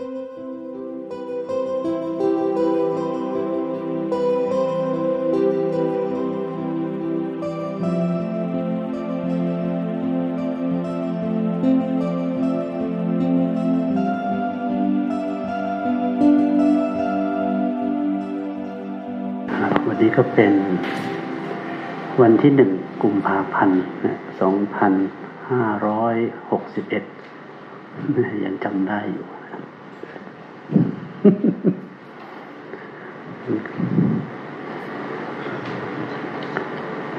นี้ก็เป็นวันที่หนึ่งกุมภาพันธ์สองพันห้าร้อยหกสิบเอ็ดยังจำได้อยู่ วั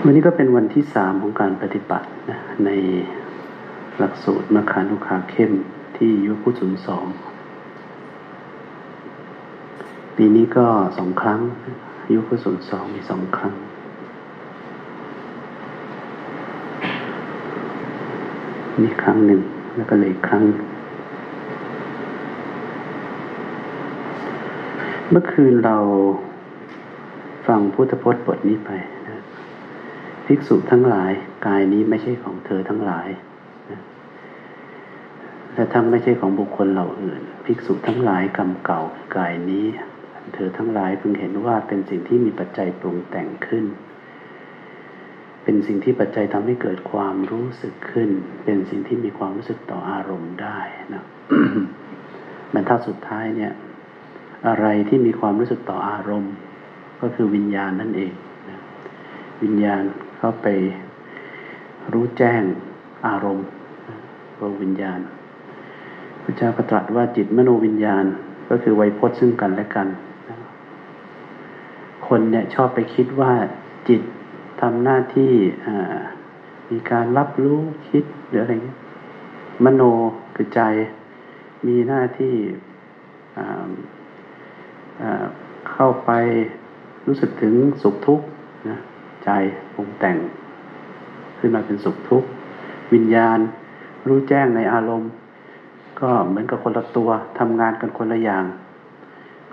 นนี้ก็เป็นวันที่สามของการปฏิบัตินะในหลักสูตรมคานุคาเข้มที่ยุพุทุนสองปีนี้ก็สองครั้ง ยุคสุนสองมีสองครั้งมีครั้งหนึ่งแล้วก็เลยครั้ง เมื่อคืนเราฟังพุทธพจน์บทนี้ไปนะภิกษุทั้งหลาย กายนี้ไม่ใช่ของเธอทั้งหลายนะและทั้งไม่ใช่ของบุคคลเหล่าอื่น ภิกษุทั้งหลายกรรมเก่ากายนี้ เธอทั้งหลายพึงเห็นว่าเป็นสิ่งที่มีปัจจัยปรุงแต่งขึ้น เป็นสิ่งที่ปัจจัยทำให้เกิดความรู้สึกขึ้น เป็นสิ่งที่มีความรู้สึกต่ออารมณ์ได้นะบรรทัดสุดท้ายเนี่ย อะไรที่มีความรู้สึกต่ออารมณ์ ก็คือวิญญาณนั่นเองนะวิญญาณเข้าไปรู้แจ้งอารมณ์ว่าวิญญาณ พระเจ้าก็ตรัสว่าจิตมโนวิญญาณก็คือไวยพจน์ซึ่งกันและกัน คนเนี่ยชอบไปคิดว่าจิตทำหน้าที่มีการรับรู้คิดหรืออะไรเงี้ยมโนคือใจมีหน้าที่ เข้าไปรู้สึกถึงสุขทุกข์นะใจปรุงแต่ง ขึ้นมาเป็นสุขทุกข์วิญญาณรู้แจ้งในอารมณ์ ก็เหมือนกับคนละตัวทำงานกันคนละอย่าง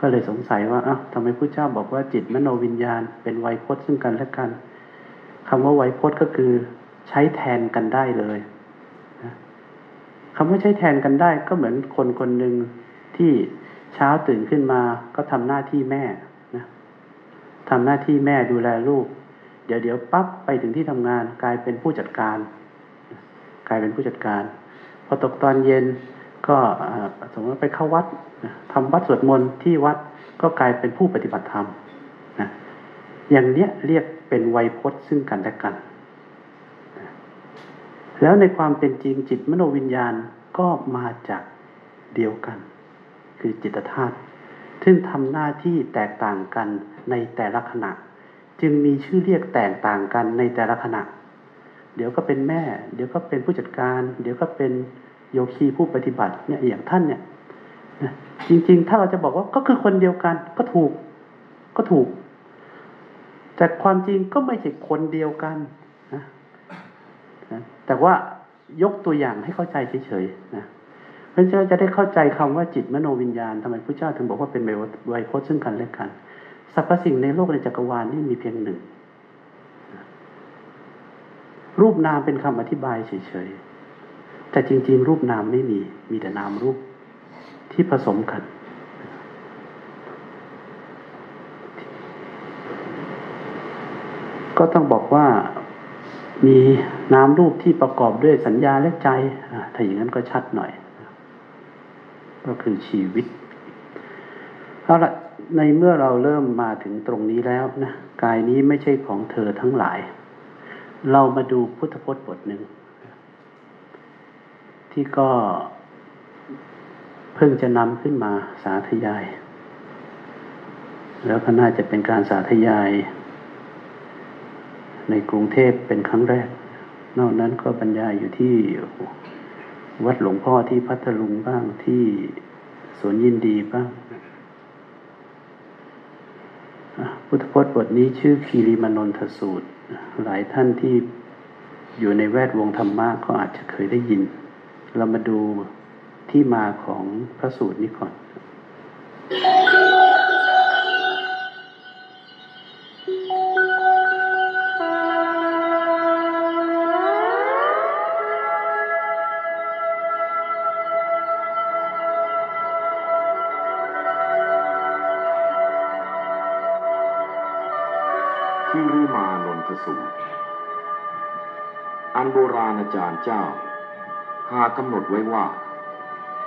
ก็เลยสงสัยว่าอ้าวทำไมพระเจ้าบอกว่าจิตมโนวิญญาณ เป็นไวยพจน์ซึ่งกันและกันคำว่าไวยพจน์ก็คือใช้แทนกันได้เลยคำว่าใช้แทนกันได้ก็เหมือนคนคนหนึ่งที่ เช้าตื่นขึ้นมาก็ทำหน้าที่แม่นะทำหน้าที่แม่ดูแลลูก เดี๋ยวเดี๋ยวปั๊บไปถึงที่ทำงานกลายเป็นผู้จัดการ กลายเป็นผู้จัดการ พอตกตอนเย็นก็สมมติไปเข้าวัดทำวัดสวดมนต์ที่วัดก็กลายเป็นผู้ปฏิบัติธรรมนะอย่างเนี้ยเรียกเป็นไวยพจน์ซึ่งกันและกัน แล้วในความเป็นจริงจิตมโนวิญญาณก็มาจากเดียวกัน คือจิตธาตุซึ่งทำหน้าที่แตกต่างกันในแต่ละขณะ จึงมีชื่อเรียกแตกต่างกันในแต่ละขณะ เดี๋ยวก็เป็นแม่ เดี๋ยวก็เป็นผู้จัดการ เดี๋ยวก็เป็นโยคีผู้ปฏิบัติเนี่ยอย่างท่านเนี่ยจริงๆ ถ้าเราจะบอกว่าก็คือคนเดียวกันก็ถูกก็ถูก แต่ความจริงก็ไม่ใช่คนเดียวกันนะแต่ว่ายกตัวอย่างให้เข้าใจเฉยๆนะ พราะฉะนั้นจะได้เข้าใจคำว่าจิตมโนวิญญาณทำไมพระเจ้าถึงบอกว่าเป็นไวยพจน์ซึ่งกันและกันสรรพสิ่งในโลกในจักรวาลนี่มีเพียงหนึ่ง รูปนามเป็นคำอธิบายเฉยๆ แต่จริง ๆ รูปนามไม่มี มีแต่นามรูปที่ผสมกัน ก็ต้องบอกว่ามีนามรูปที่ประกอบด้วยสัญญาและใจ ถ้าอย่างนั้นก็ชัดหน่อย ก็คือชีวิตเอาละในเมื่อเราเริ่มมาถึงตรงนี้แล้วนะกายนี้ไม่ใช่ของเธอทั้งหลาย เรามาดูพุทธพจน์บทหนึ่ง ที่ก็เพิ่งจะนำขึ้นมาสาธยาย แล้วก็น่าจะเป็นการสาธยาย ในกรุงเทพเป็นครั้งแรก นอกนั้นก็บรรยายอยู่ที่ วัดหลวงพ่อที่พัทลุงบ้างที่สวนยินดีบ้างพุทธพจน์บทนี้ชื่อคีรีมานนทสูตร หลายท่านที่อยู่ในแวดวงธรรมะก็อาจจะเคยได้ยิน เรามาดูที่มาของพระสูตรนี้ก่อน จารย์เจ้า หากำหนดไว้ว่า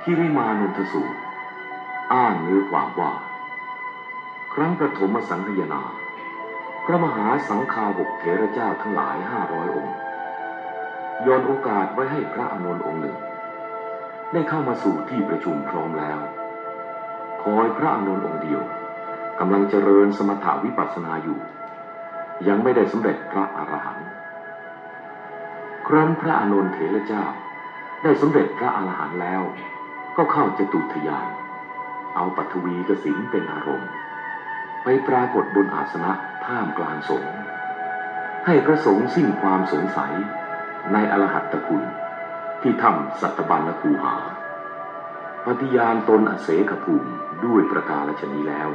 คิริมานนทสูตร อ้างเนื้อความว่า ครั้งประถมสังฆยนา พระมหาสังฆาบกเถระเจ้าทั้งหลายห้าร้อยองค์ยอนโอกาสไว้ให้พระอานนท์องค์หนึ่ง ได้เข้ามาสู่ที่ประชุมพร้อมแล้ว คอยพระอานนท์องค์เดียวกำลังเจริญสมถาวิปัสสนาอยู่ ยังไม่ได้สำเร็จพระอรหันต์ ครั้นพระอานนท์เถระเจ้า ได้สำเร็จพระอรหันต์แล้ว ก็เข้าจตุทยาน เอาปัทวีกสินเป็นอารมณ์ ไปปรากฏบนอาสนะท่ามกลางสงฆ์ให้พระสงฆ์สิ้นความสงสัยในอรหัตตคุณที่ถ้ำสัตบัญคูหา ปฏิญาณตนอเสขภูมิด้วยประกาศชนีแล้ว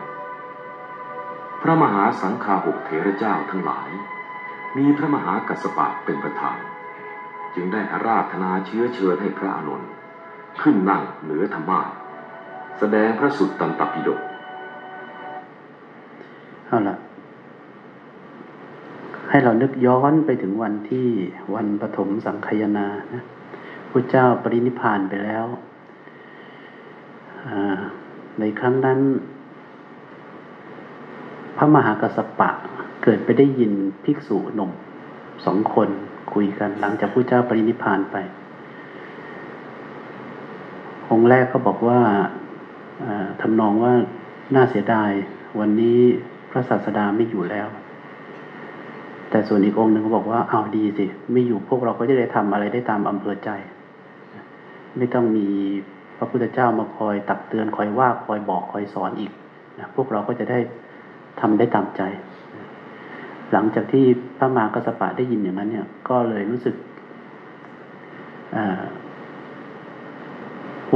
พระมหาสังฆาหกเถระเจ้าทั้งหลาย มีพระมหากัสสปะเป็นประธาน จึงได้อาราธนาเชื้อเชิญให้พระอานนท์ขึ้นนั่งเหนือธรรมาสแสดงพระสุตตันตปิฎกเอาละให้เรานึกย้อนไปถึงวันที่วันปฐมสังคยนานะพระเจ้าปรินิพานไปแล้ว ในครั้งนั้น พระมหากัสสปะเกิดไปได้ยินภิกษุหนุ่มสองคน คุยกันหลังจากพระเจ้าปรินิพานไป องค์แรกเขาบอกว่าทำนองว่าน่าเสียดาย วันนี้พระศาสดาไม่อยู่แล้ว แต่ส่วนอีกองค์หนึ่งเขาบอกว่าเอาดีสิ ไม่อยู่พวกเราก็จะได้ทำอะไรได้ตามอำเภอใจ ไม่ต้องมีพระพุทธเจ้ามาคอยตักเตือนคอยว่าคอยบอกคอยสอนอีกนะพวกเราก็จะได้ทำได้ตามใจ หลังจากที่พระมหากระสปะได้ยินอย่างนั้น เนี่ย ก็เลยรู้สึก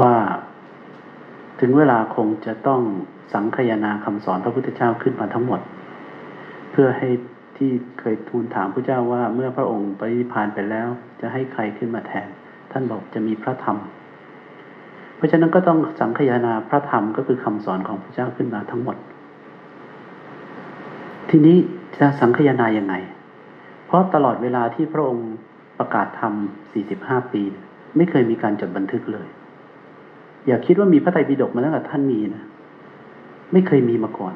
ว่าถึงเวลาคงจะต้องสังคยนาคำสอนพระพุทธเจ้าขึ้นมาทั้งหมด เพื่อให้ที่เคยทูลถามพระเจ้าว่าเมื่อพระองค์ปริพานไปแล้ว จะให้ใครขึ้นมาแทน ท่านบอกจะมีพระธรรม เพราะฉะนั้นก็ต้องสังคยนาพระธรรมก็คือคำสอนของพระเจ้าขึ้นมาทั้งหมด ทีนี้ จะสังคยนายังไง เพราะตลอดเวลาที่พระองค์ประกาศธรรม 45 ปี ไม่เคยมีการจดบันทึกเลย อย่าคิดว่ามีพระไตรปิฎกมาตั้งแต่ท่านมีนะ ไม่เคยมีมาก่อน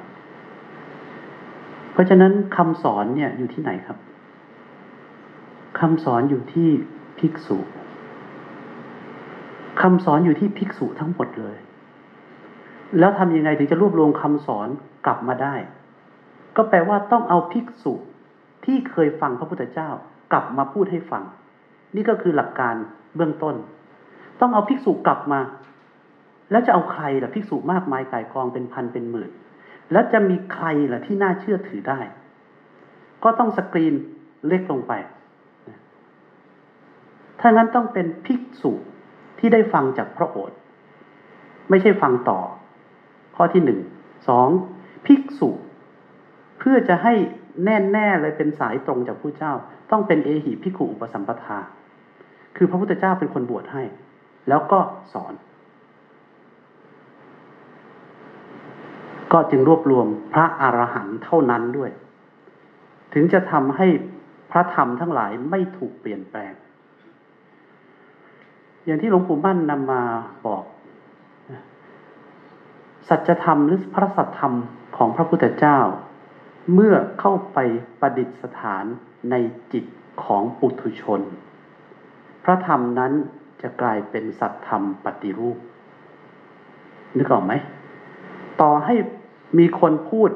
เพราะฉะนั้นคำสอนเนี่ยอยู่ที่ไหนครับคำสอนอยู่ที่ภิกษุคำสอนอยู่ที่ภิกษุทั้งหมดเลย แล้วทำยังไงถึงจะรวบรวมคำสอนกลับมาได้ ก็แปลว่าต้องเอาภิกษุที่เคยฟังพระพุทธเจ้ากลับมาพูดให้ฟัง นี่ก็คือหลักการเบื้องต้น ต้องเอาภิกษุกลับมา แล้วจะเอาใครล่ะภิกษุมากมายกายกองเป็นพันเป็นหมื่น แล้วจะมีใครล่ะที่น่าเชื่อถือได้ ก็ต้องสกรีนเล็กลงไป ถ้างั้นต้องเป็นภิกษุที่ได้ฟังจากพระโอษฐ์ไม่ใช่ฟังต่อ ข้อที่หนึ่งสองภิกษุ พื่อจะให้แน่แน่เลยเป็นสายตรงจากผู้เจ้า ต้องเป็นเอหิภิขุอุปสัมปทา คือพระพุทธเจ้าเป็นคนบวชให้ แล้วก็สอน ก็จึงรวบรวมพระอรหันต์เท่านั้นด้วย ถึงจะทำให้พระธรรมทั้งหลายไม่ถูกเปลี่ยนแปลง อย่างที่หลวงปู่มั่นนำมาบอก สัจธรรมหรือพระสัจธรรมของพระพุทธเจ้า เมื่อเข้าไปประดิษฐานในจิตของปุถุชน พระธรรมนั้นจะกลายเป็นสัจธรรมปฏิรูป นึกออกไหม ต่อให้มีคนพูด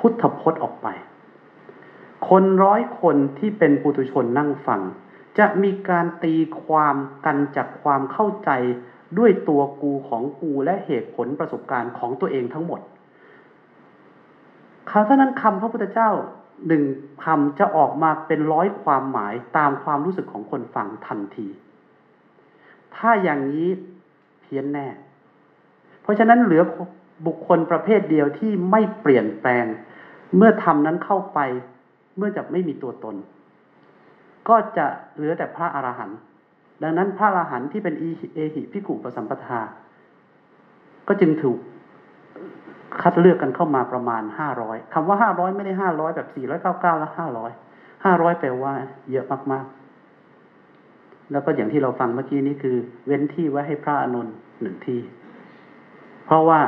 พุทธพจน์ออกไป คนร้อยคนที่เป็นปุถุชนนั่งฟัง จะมีการตีความกันจากความเข้าใจด้วยตัวกูของกูและเหตุผลประสบการณ์ของตัวเองทั้งหมด คำเท่านั้นคำพระพุทธเจ้าหนึ่งคำจะออกมาเป็นร้อยความหมายตามความรู้สึกของคนฟังทันที ถ้าอย่างนี้เพี้ยนแน่ เพราะฉะนั้นเหลือบุคคลประเภทเดียวที่ไม่เปลี่ยนแปลง เมื่อทำนั้นเข้าไป เมื่อจะไม่มีตัวตน ก็จะเหลือแต่พระอรหันต์ดังนั้นพระอรหันต์ที่เป็นเอหิพิกุปสัมปทา ก็จึงถูก คัดเลือกกันเข้ามาประมาณห้าร้อยคำว่าห้าร้อยไม่ได้ห้าร้อยแบบสี่ร้อยเก้าเก้าแล้วห้าร้อยห้าร้อยแปลว่า เยอะมากๆ แล้วก็อย่างที่เราฟังเมื่อกี้นี้คือ เว้นที่ไว้ให้พระอานนหนึ่งที่ เพราะว่า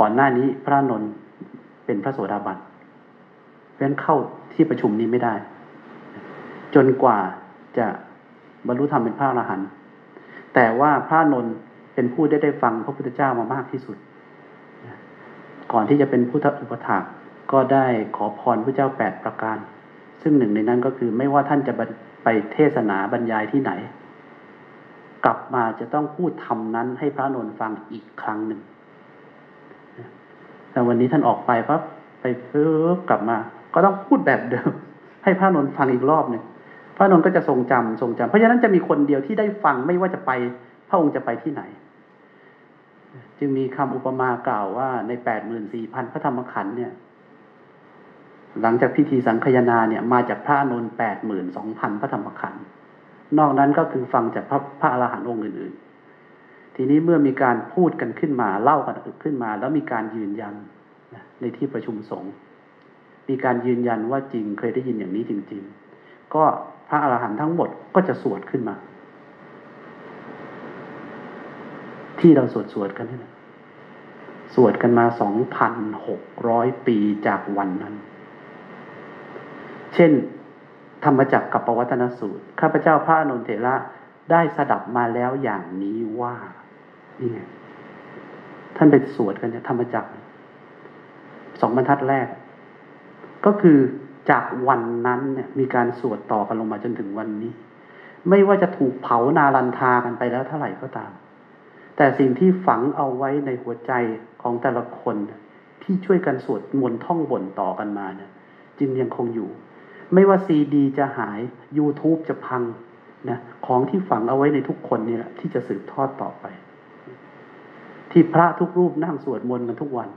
ก่อนหน้านี้พระอานนท์เป็นพระโสดาบันเพราะฉะนั้นเข้าที่ประชุมนี้ไม่ได้ จนกว่าจะบรรลุธรรมเป็นพระอรหันต์แต่ว่าพระนนท์เป็นผู้ได้ได้ฟังพระพุทธเจ้ามามากที่สุด ก่อนที่จะเป็นพุทธอุปถากก็ได้ขอพรพระเจ้าแปดประการ ซึ่งหนึ่งในนั้นก็คือไม่ว่าท่านจะไปเทศนาบรรยายที่ไหน กลับมาจะต้องพูดธรรมนั้นให้พระนนท์ฟังอีกครั้งหนึ่งแต่วันนี้ท่านออกไปปั๊บไปเพิ่มกลับมา ก็ต้องพูดแบบเดิม ให้พระนนท์ฟังอีกรอบหนึ่งพระนนท์ก็จะทรงจำทรงจำเพราะฉะนั้นจะมีคนเดียวที่ได้ฟังไม่ว่าจะไปพระองค์จะไปที่ไหน จึงมีคำอุปมากล่าวว่าในแปดหมื่นสี่พันพระธรรมขันธ์เนี่ย หลังจากพิธีสังคยนาเนี่ย มาจากพระนนท์แปดหมื่นสองพันพระธรรมขันธ์นอกนั้นก็คือฟังจากพระพระอรหันต์องค์อื่น ๆ ทีนี้เมื่อมีการพูดกันขึ้นมาเล่ากันขึ้นมา แล้วมีการยืนยันในที่ประชุมสงฆ์มีการยืนยันว่าจริงเคยได้ยินอย่างนี้จริง ๆ ก็พระอรหันต์ทั้งหมดก็จะสวดขึ้นมา ที่เราสวดสวดกันนี่นะ สวดกันมาสองพันหกร้อยปีจากวันนั้น เช่น ธรรมจักรกับปวัตนสูตร ข้าพเจ้าพระอนุนเถระได้สดับมาแล้วอย่างนี้ว่านี่ไงท่านไปสวดกันเนี่ยธรรมจักรสองบรรทัดแรก ก็คือจากวันนั้นเนี่ย มีการสวดต่อกันลงมาจนถึงวันนี้ ไม่ว่าจะถูกเผานารันทากันไปแล้วเท่าไหร่ก็ตาม แต่สิ่งที่ฝังเอาไว้ในหัวใจ ของแต่ละคนที่ช่วยกันสวดมนต์ท่องบนต่อกันมาเนี่ยจึงยังคงอยู่ ไม่ว่าซีดีจะหาย YouTube จะพังนะของที่ฝังเอาไว้ในทุกคนนี่แหละที่จะสืบทอดต่อไป ที่พระทุกรูปนั่งสวดมนต์กันทุกวัน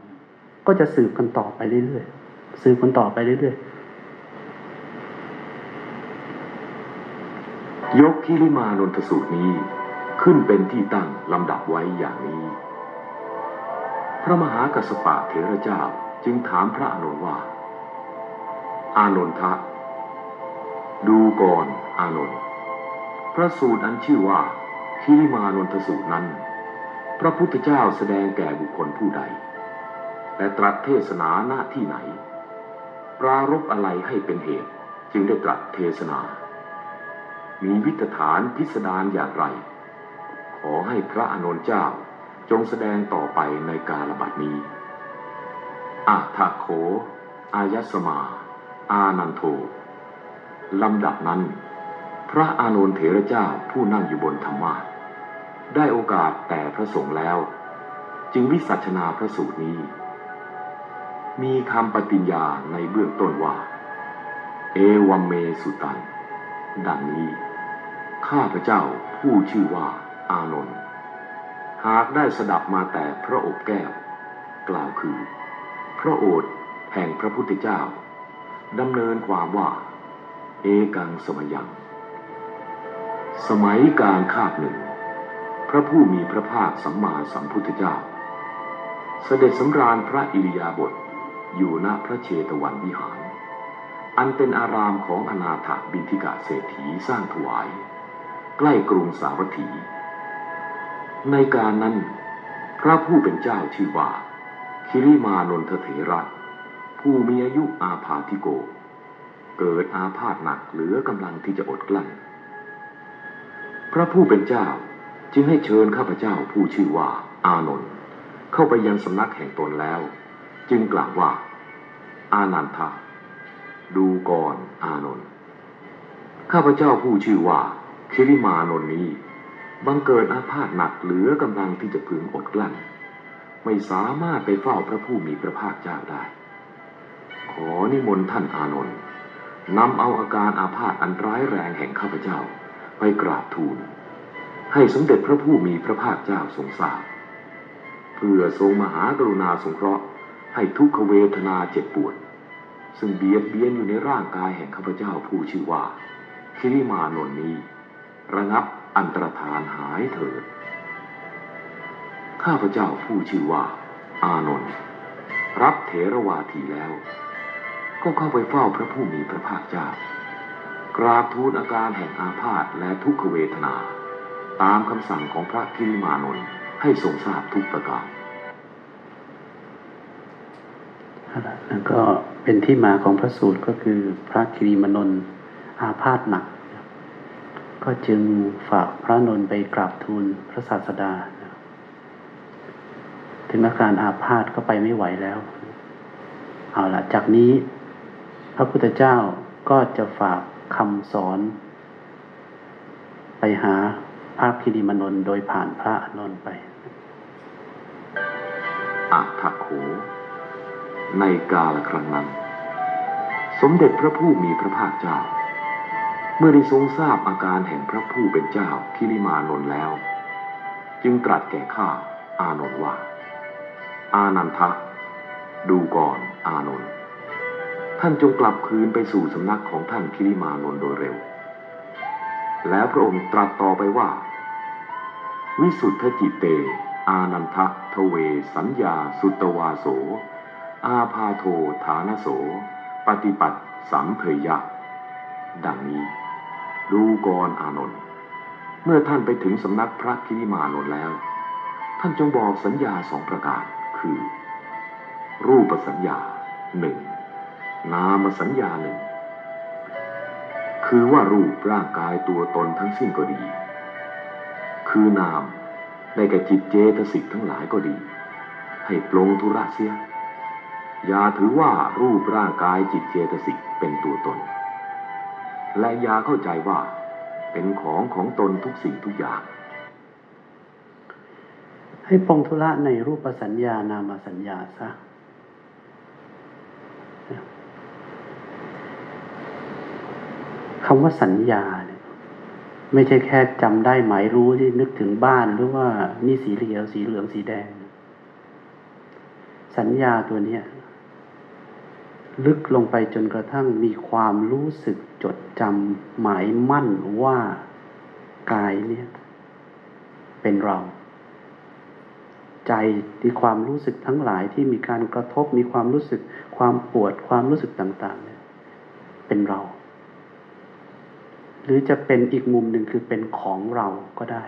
ก็จะสืบกันต่อไปเรื่อยๆสืบกันต่อไปเรื่อยๆยกคิริมานนทสูตรนี้ขึ้นเป็นที่ตั้งลำดับไว้อย่างนี้ ระมหากัสปะเถระเจ้าจึงถามพระอานนท์ว่า อานนทะ ดูก่อนอานนท์พระสูตรอันชื่อว่าคิริมานนทสูตรนั้น พระพุทธเจ้าแสดงแก่บุคคลผู้ใด และตรัสเทศนาหน้าที่ไหน ปรารบอะไรให้เป็นเหตุจึงได้ตรัสเทศนา มีวิตฐานพิสดารอย่างไร ขอให้พระอานนท์เจ้า จงแสดงต่อไปในกาลบัดนี้อาทาโข อายสมา อานันโทลำดับนั้น พระอานนทเถระเจ้าผู้นั่งอยู่บนธรรมาได้โอกาสแต่พระสงฆ์แล้ว จึงวิสัชนาพระสูตรนี้ มีคำปฏิญญาในเบื้องต้นว่า เอวัมเมสุตังดังนี้ ข้าพระเจ้าผู้ชื่อว่าอานนท์ หากได้สดับมาแต่พระอบแก้ว กล่าวคือ พระโอษฐ์แห่งพระพุทธเจ้าดำเนินความว่า เอกังสมยัง สมัยการคาบหนึ่ง พระผู้มีพระภาคสัมมาสัมพุทธเจ้า เสด็จสำราญพระอิริยาบถอยู่ณพระเชตวันวิหาร อันเป็นอารามของอนาถบินทิกาเศรษฐีสร้างถวาย ใกล้กรุงสาวัตถี ในการนั้น พระผู้เป็นเจ้าชื่อว่าคิริมานนทเถระผู้มีอายุอาพาธิโก เกิดอาพาธหนักเหลือกำลังที่จะอดกลั้น พระผู้เป็นเจ้าจึงให้เชิญข้าพเจ้าผู้ชื่อว่าอานนท์เข้าไปยังสำนักแห่งตนแล้ว จึงกล่าวว่า อานันทาดูก่อนอานนท์ข้าพเจ้าผู้ชื่อว่าคิริมานนนี้ บังเกิดอาพาธหนักเหลือกำลังที่จะพึงอดกลั้น ไม่สามารถไปเฝ้าพระผู้มีพระภาคเจ้าได้ ขอนิมนต์ท่านอานนท์นำเอาอาการอาพาธอันร้ายแรงแห่งข้าพเจ้า ไปกราบทูล ให้สมเด็จพระผู้มีพระภาคเจ้าทรงทราบเพื่อทรงมหากรุณาสงเคราะห์ ให้ทุกขเวทนาเจ็บปวด ซึ่งเบียดเบียนอยู่ในร่างกายแห่งข้าพเจ้าผู้ชื่อว่าคิริมานนนี้ ระงับ อันตรธานหายเถิด ข้าพเจ้าผู้ชื่อว่า อานนท์รับเถรวาทีแล้ว ก็เข้าไปเฝ้าพระผู้มีพระภาคเจ้ากราบทูลอาการแห่งอาพาธและทุกขเวทนา ตามคำสั่งของพระกิริมานนท์ให้ทรงทราบทุกประการแล้วก็เป็นที่มาของพระสูตรก็คือพระกิริมานนท์อาพาธหนัก ก็จึงฝากพระนนท์ไปกราบทูลพระศาสดา ถึงอาการอาพาธก็ไปไม่ไหวแล้ว เอาละจากนี้ พระพุทธเจ้าก็จะฝากคำสอน ไปหาพระพิริมนนท์โดยผ่านพระนนท์ไปอัฏฐโขในกาลครั้งนั้น สมเด็จพระผู้มีพระภาคเจ้า เมื่อได้ทรงทราบอาการแห่งพระผู้เป็นเจ้าคิริมานนท์แล้ว จึงตรัสแก่ข้าอานนท์ว่า อานันทะ ดูก่อนอานนท์ท่านจงกลับคืนไปสู่สำนักของท่านคิริมานนท์โดยเร็ว แล้วพระองค์ตรัสต่อไปว่า วิสุทธจิตเต อานันทะทเว สัญญา สุตวาโส อาพาโทฐานโส ปฏิปัติสัมเพยะ ดังนี้ ดูกรอานนท์เมื่อท่านไปถึงสำนักพระคิริมานนท์แล้ว ท่านจงบอกสัญญาสองประการคือ รูปสัญญาหนึ่งนามสัญญาหนึ่งคือว่ารูปร่างกายตัวตนทั้งสิ้นก็ดี คือนามได้แกจิตเจตสิกทั้งหลายก็ดี ให้ปลงธุระเสียอย่าถือว่ารูปร่างกายจิตเจตสิกเป็นตัวตน และยาเข้าใจว่าเป็นของของตนทุกสิ่งทุกอย่าง ให้ปรงธุระในรูปสัญญานามสัญญาซะคำว่าสัญญาเนี่ยไม่ใช่แค่จำได้หมายรู้ที่นึกถึงบ้านหรือว่านี่สีเหลืองสีเหลืองสีแดง สัญญาตัวเนี้ย ลึกลงไปจนกระทั่งมีความรู้สึกจดจำหมายมั่นว่ากายเนี่ย เป็นเรา ใจที่ความรู้สึกทั้งหลายที่มีการกระทบมีความรู้สึก ความปวดความรู้สึกต่างๆ เนี่ย เป็นเรา หรือจะเป็นอีกมุมหนึ่งคือเป็นของเราก็ได้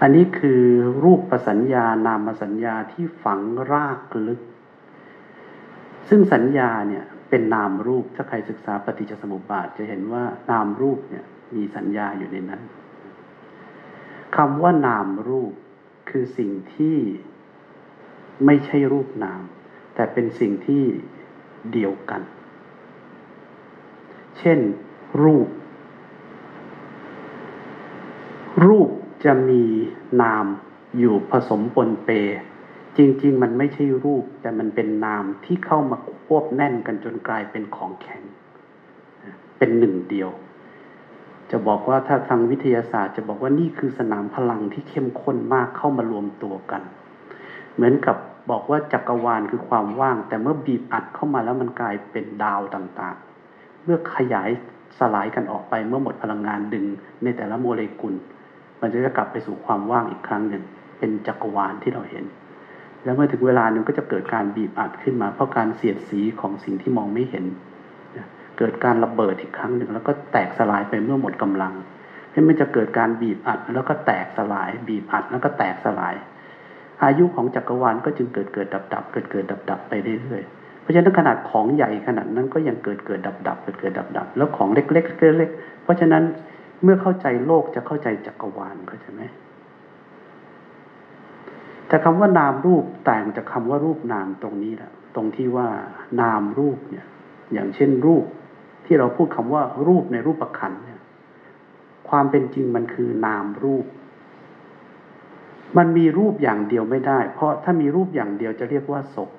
อันนี้คือรูปประสัญญานามสัญญาที่ฝังรากลึก ซึ่งสัญญาเนี่ยเป็นนามรูปถ้าใครศึกษาปฏิจจสมุปบาทจะเห็นว่านามรูปเนี่ยมีสัญญาอยู่ในนั้นคำว่านามรูปคือสิ่งที่ไม่ใช่รูปนาม แต่เป็นสิ่งที่เดียวกัน เช่น รูป รูปจะมีนามอยู่ผสมปนเป จริง ๆ มันไม่ใช่รูป แต่มันเป็นนามที่เข้ามาควบแน่นกันจนกลายเป็นของแข็ง เป็นหนึ่งเดียว จะบอกว่าถ้าทางวิทยาศาสตร์ จะบอกว่านี่คือสนามพลังที่เข้มข้นมากเข้ามารวมตัวกัน เหมือนกับบอกว่าจักรวาลคือความว่าง แต่เมื่อบีบอัดเข้ามาแล้วมันกลายเป็นดาวต่างๆ เมื่อขยายสลายกันออกไปเมื่อหมดพลังงานดึงในแต่ละโมเลกุล มันจะกลับไปสู่ความว่างอีกครั้งหนึ่ง เป็นจักรวาลที่เราเห็น แล้วเมื่อถึงเวลาหนึ่งก็จะเกิดการบีบอัดขึ้นมา เพราะการเสียดสีของสิ่งที่มองไม่เห็น เกิดการระเบิดอีกครั้งหนึ่งแล้วก็แตกสลายไปเมื่อหมดกำลังให้มันจะเกิดการบีบอัดแล้วก็แตกสลาย บีบอัดแล้วก็แตกสลาย อายุของจักรวาลก็จึงเกิดเกิดดับดับเกิดเกิดดับดับไปเรื่อยๆเพราะฉะนั้นขนาดของใหญ่ขนาดนั้นก็ยังเกิดเกิดดับดับเกิดเกิดดับดับแล้วของเล็กๆเล็กๆเพราะฉะนั้นเมื่อเข้าใจโลกจะเข้าใจจักรวาลเข้าใจไหม แต่คำว่านามรูปแต่งจากคาว่ารูปนามตรงนี้แหละตรงที่ว่านามรูปเนี่ย อย่างเช่นรูปที่เราพูดคำว่ารูปในรูปประคันเนี่ย ความเป็นจริงมันคือนามรูป มันมีรูปอย่างเดียวไม่ได้ เพราะถ้ามีรูปอย่างเดียวจะเรียกว่าศพ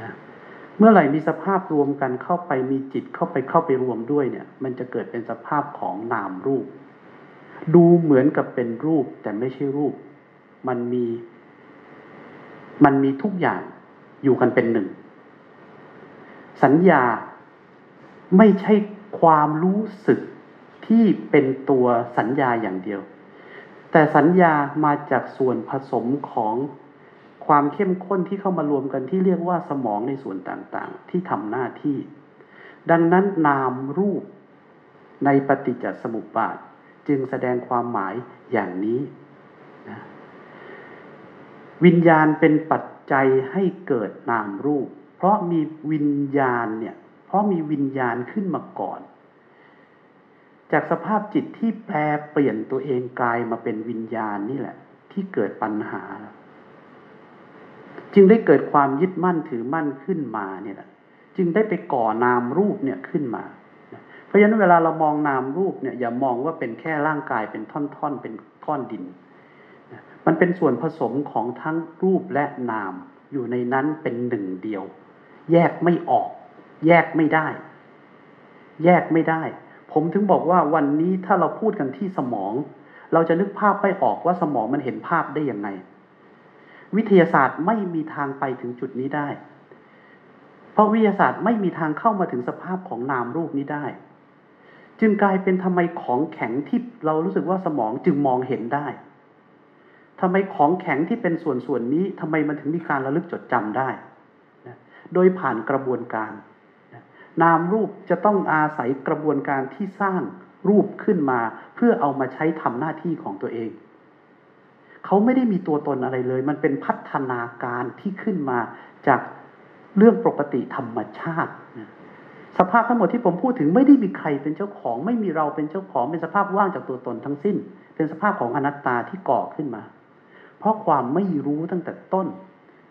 นะเมื่อไหร่มีสภาพรวมกันเข้าไปมีจิตเข้าไปเข้าไปรวมด้วยเนี่ย มันจะเกิดเป็นสภาพของนามรูป ดูเหมือนกับเป็นรูปแต่ไม่ใช่รูป มันมี มันมีทุกอย่างอยู่กันเป็นหนึ่ง สัญญาไม่ใช่ความรู้สึกที่เป็นตัวสัญญาอย่างเดียว แต่สัญญามาจากส่วนผสมของความเข้มข้นที่เข้ามารวมกันที่เรียกว่าสมองในส่วนต่างๆ ที่ทำหน้าที่ ดังนั้นนามรูปในปฏิจจสมุปบาท จึงแสดงความหมายอย่างนี้ วิญญาณเป็นปัจจัยให้เกิดนามรูป เพราะมีวิญญาณเนี่ย เพราะมีวิญญาณขึ้นมาก่อน จากสภาพจิตที่แปลเปลี่ยนตัวเองกลายมาเป็นวิญญาณนี่แหละ ที่เกิดปัญหา จึงได้เกิดความยึดมั่นถือมั่นขึ้นมาเนี่ยแหละจึงได้ไปก่อนามรูปเนี่ยขึ้นมา เพราะฉะนั้นเวลาเรามองนามรูปเนี่ยอย่ามองว่าเป็นแค่ร่างกายเป็นท่อนๆเป็นก้อนดิน มันเป็นส่วนผสมของทั้งรูปและนาม อยู่ในนั้นเป็นหนึ่งเดียว แยกไม่ออก แยกไม่ได้ แยกไม่ได้ ผมถึงบอกว่าวันนี้ถ้าเราพูดกันที่สมอง เราจะนึกภาพไม่ออกว่าสมองมันเห็นภาพได้อย่างไง วิทยาศาสตร์ไม่มีทางไปถึงจุดนี้ได้ เพราะวิทยาศาสตร์ไม่มีทางเข้ามาถึงสภาพของนามรูปนี้ได้ จึงกลายเป็นทำไมของแข็งที่เรารู้สึกว่าสมองจึงมองเห็นได้ ทำไมของแข็งที่เป็นส่วนส่วนนี้ทำไมมันถึงมีการระลึกจดจำได้นะโดยผ่านกระบวนการนะนามรูปจะต้องอาศัยกระบวนการที่สร้างรูปขึ้นมา เพื่อเอามาใช้ทำหน้าที่ของตัวเอง เขาไม่ได้มีตัวตนอะไรเลย มันเป็นพัฒนาการที่ขึ้นมาจากเรื่องปกติธรรมชาตินะสภาพทั้งหมดที่ผมพูดถึงไม่ได้มีใครเป็นเจ้าของ ไม่มีเราเป็นเจ้าของ เป็นสภาพว่างจากตัวตนทั้งสิ้น เป็นสภาพของอนัตตาที่ก่อขึ้นมา เพราะความไม่รู้ตั้งแต่ต้น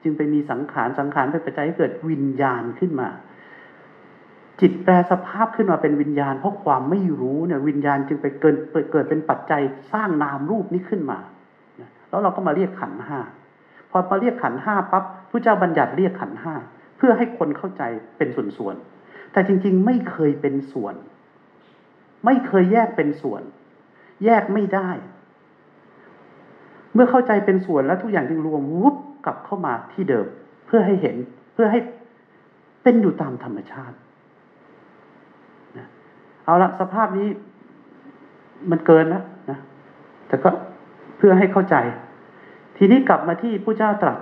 จึงไปมีสังขารสังขารเป็นปัจจัยให้เกิดวิญญาณขึ้นมา จิตแปลสภาพขึ้นมาเป็นวิญญาณ เพราะความไม่รู้เนี่ยวิญญาณจึงไปเกิดเกิดเป็นปัจจัยสร้างนามรูปนี้ขึ้นมา แล้วเราก็มาเรียกขันห้าพอมาเรียกขันห้าปั๊บพระเจ้าบัญญัติเรียกขันห้าเพื่อให้คนเข้าใจเป็นส่วนๆแต่จริง ๆ ไม่เคยเป็นส่วน ไม่เคยแยกเป็นส่วน แยกไม่ได้ เมื่อเข้าใจเป็นส่วนแล้วทุกอย่างจึงรวมวุบกลับเข้ามาที่เดิม เพื่อให้เห็นเพื่อให้เป็นอยู่ตามธรรมชาตินะเอาละสภาพนี้มันเกินแล้วนะแต่ก็เพื่อให้เข้าใจ ทีนี้กลับมาที่ผู้เจ้าตรัส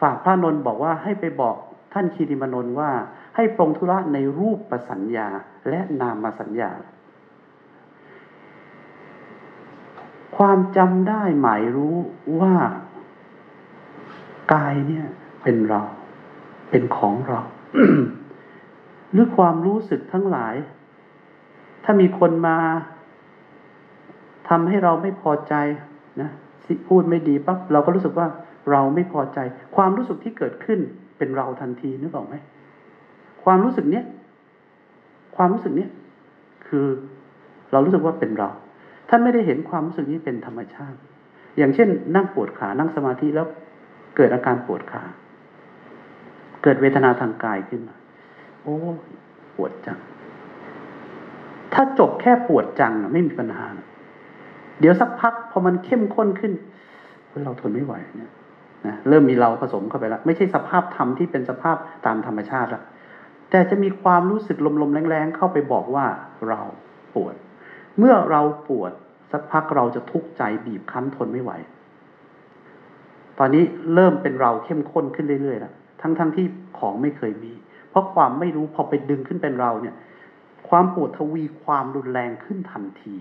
ฝากพระนนท์บอกว่าให้ไปบอกท่านคีริมนนท์ว่าให้ปรงธุระในรูปประสัญญาและนามสัญญา ความจำได้หมายรู้ว่ากายเนี่ยเป็นเรา เป็นของเราหรือความรู้สึกทั้งหลาย ถ้ามีคนมาทำให้เราไม่พอใจนะพูดไม่ดีปั๊บเราก็รู้สึกว่าเราไม่พอใจ ความรู้สึกที่เกิดขึ้นเป็นเราทันทีนึกออกไหมความรู้สึกเนี้ยความรู้สึกเนี้ยคือเรารู้สึกว่าเป็นเรา ท่านไม่ได้เห็นความรู้สึกนี้เป็นธรรมชาติ อย่างเช่น นั่งปวดขานั่งสมาธิแล้วเกิดอาการปวดขา เกิดเวทนาทางกายขึ้นมา โอ้ปวดจัง ถ้าจบแค่ปวดจังไม่มีปัญหา เดี๋ยวสักพักพอมันเข้มข้นขึ้นเราทนไม่ไหวเนี่ยนะเริ่มมีเราผสมเข้าไปแล้ว ไม่ใช่สภาพธรรมที่เป็นสภาพตามธรรมชาติแล้วแต่จะมีความรู้สึกลมๆแรงๆเข้าไปบอกว่าเราปวด เมื่อเราปวดสักพักเราจะทุกข์ใจบีบคั้นทนไม่ไหว ตอนนี้เริ่มเป็นเราเข้มข้นขึ้นเรื่อยๆแล้วทั้งๆทที่ของไม่เคยมี เพราะความไม่รู้พอไปดึงขึ้นเป็นเราเนี่ย ความปวดทวีความรุนแรงขึ้นทันที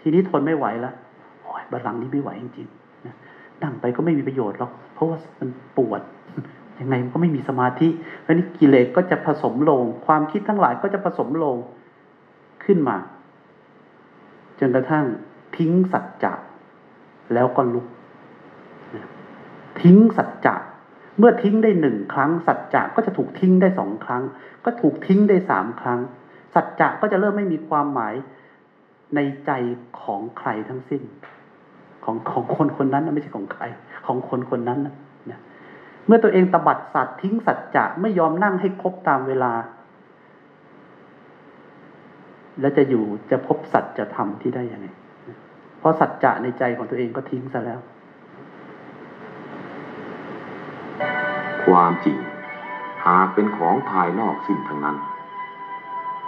ทีนี้ทนไม่ไหวแล้วโอ้ยบัลลังนี้ไม่ไหวจริงๆนั่งไปก็ไม่มีประโยชน์หรอกเพราะว่ามันปวดยังไงมันก็ไม่มีสมาธิเพราะนี้กิเลสก็จะผสมลง ความคิดทั้งหลายก็จะผสมลงขึ้นมา จนกระทั่งทิ้งสัจจะแล้วก็ลุก ทิ้งสัจจะเมื่อทิ้งได้หนึ่งครั้ง สัจจะก็จะถูกทิ้งได้สองครั้ง ก็ถูกทิ้งได้สามครั้ง สัจจะก็จะเริ่มไม่มีความหมายในใจของใครทั้งสิ้น ของของคนคนนั้นไม่ใช่ของใคร ของคนคนนั้นนะเมื่อตัวเองตบัดสัตว์ทิ้งสัจจะไม่ยอมนั่งให้ครบตามเวลา แล้วจะอยู่จะพบสัจธรรมที่ได้ยังไง เพราะสัจจะในใจของตัวเองก็ทิ้งซะแล้ว ความจริง หากเป็นของภายนอกสิ่งทั้งนั้น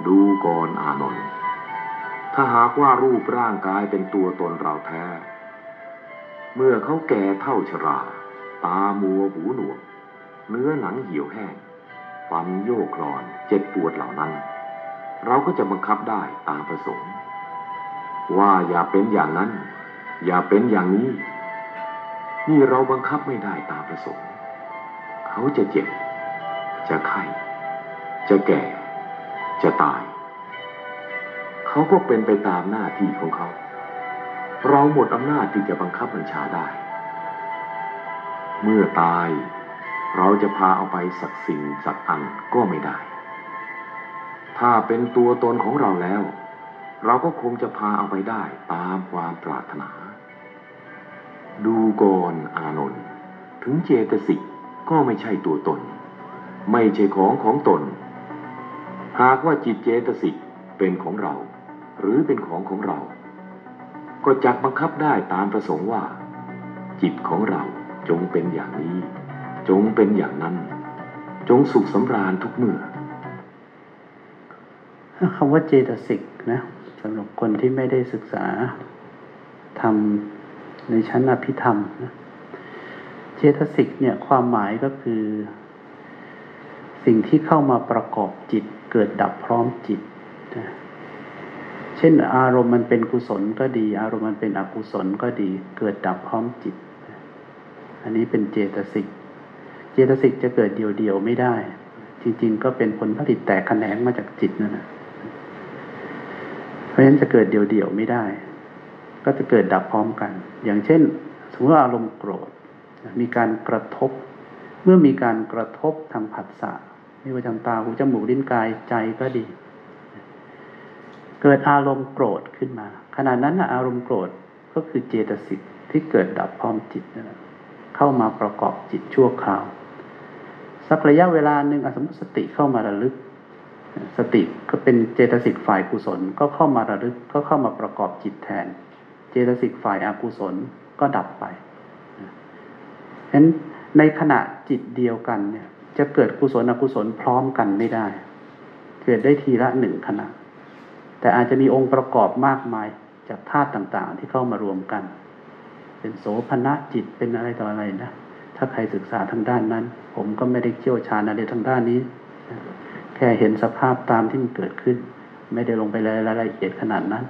ดูก่อนอานนท์ถ้าหากว่ารูปร่างกายเป็นตัวตนเราแท้ เมื่อเขาแก่เท่าชรา ตามัวหูหนวก เนื้อหนังเหี่ยวแห้ง ฟันโยกคลอนเจ็บปวดเหล่านั้น เราก็จะบังคับได้ตามประสงค์ ว่าอย่าเป็นอย่างนั้น อย่าเป็นอย่างนี้ นี่เราบังคับไม่ได้ตามประสงค์ เขาจะเจ็บ จะไข้ จะแก่ จะตาย เขาก็เป็นไปตามหน้าที่ของเขา เราหมดอำนาจที่จะบังคับบัญชาได้ เมื่อตายเราจะพาเอาไปสักสิ่งสักอันก็ไม่ได้ ถ้าเป็นตัวตนของเราแล้ว เราก็คงจะพาเอาไปได้ตามความปรารถนา ดูก่อนอานนท์ถึงเจตสิกก็ไม่ใช่ตัวตน ไม่ใช่ของของตน หากว่าจิตเจตสิกเป็นของเรา หรือเป็นของของเรา ก็จักบังคับได้ตามประสงค์ว่า จิตของเราจงเป็นอย่างนี้ จงเป็นอย่างนั้น จงสุขสำราญทุกเมื่อ คำว่าเจตสิกนะสำหรับคนที่ไม่ได้ศึกษาทำในชั้นอภิธรรมนะเจตสิกเนี่ยความหมายก็คือ สิ่งที่เข้ามาประกอบจิต เกิดดับพร้อมจิตนะเช่น อารมณ์มันเป็นกุศลก็ดี อารมณ์มันเป็นอกุศลก็ดี เกิดดับพร้อมจิต อันนี้เป็นเจตสิก เจตสิกจะเกิดเดียวๆไม่ได้ จริง ๆ ก็เป็นผลผลิตแตกแขนงมาจากจิตนั่นแหละ เพราะฉะนั้นจะเกิดเดี่ยวๆไม่ได้ ก็จะเกิดดับพร้อมกัน อย่างเช่น สมมติว่าอารมณ์โกรธ มีการกระทบ เมื่อมีการกระทบทางผัสสะไม่ว่าทางตาหูจมูกลิ้นกายใจก็ดี เกิดอารมณ์โกรธขึ้นมา ขณะนั้นอารมณ์โกรธก็คือเจตสิกที่เกิดดับพร้อมจิตนั่นแหละเข้ามาประกอบจิตชั่วคราว สักระยะเวลาหนึ่งอสมมติสติเข้ามาระลึก สติก็เป็นเจตสิกฝ่ายกุศลก็เข้ามาระลึกก็เข้ามาประกอบจิตแทน เจตสิกฝ่ายอากุศลก็ดับไปฉะนั้นในขณะจิตเดียวกันเนี่ย จะเกิดกุศลอกุศลพร้อมกันไม่ได้ เกิดได้ทีละหนึ่งขณะ แต่อาจจะมีองค์ประกอบมากมายจากธาตุต่างๆ ที่เข้ามารวมกัน เป็นโสภณะจิตเป็นอะไรต่ออะไรนะถ้าใครศึกษาทางด้านนั้น ผมก็ไม่ได้เชี่ยวชาญอะไรทางด้านนี้ ค่เห็นสภาพตามที่มันเกิดขึ้น ไม่ได้ลงไปรายละเอียดขนาดนั้น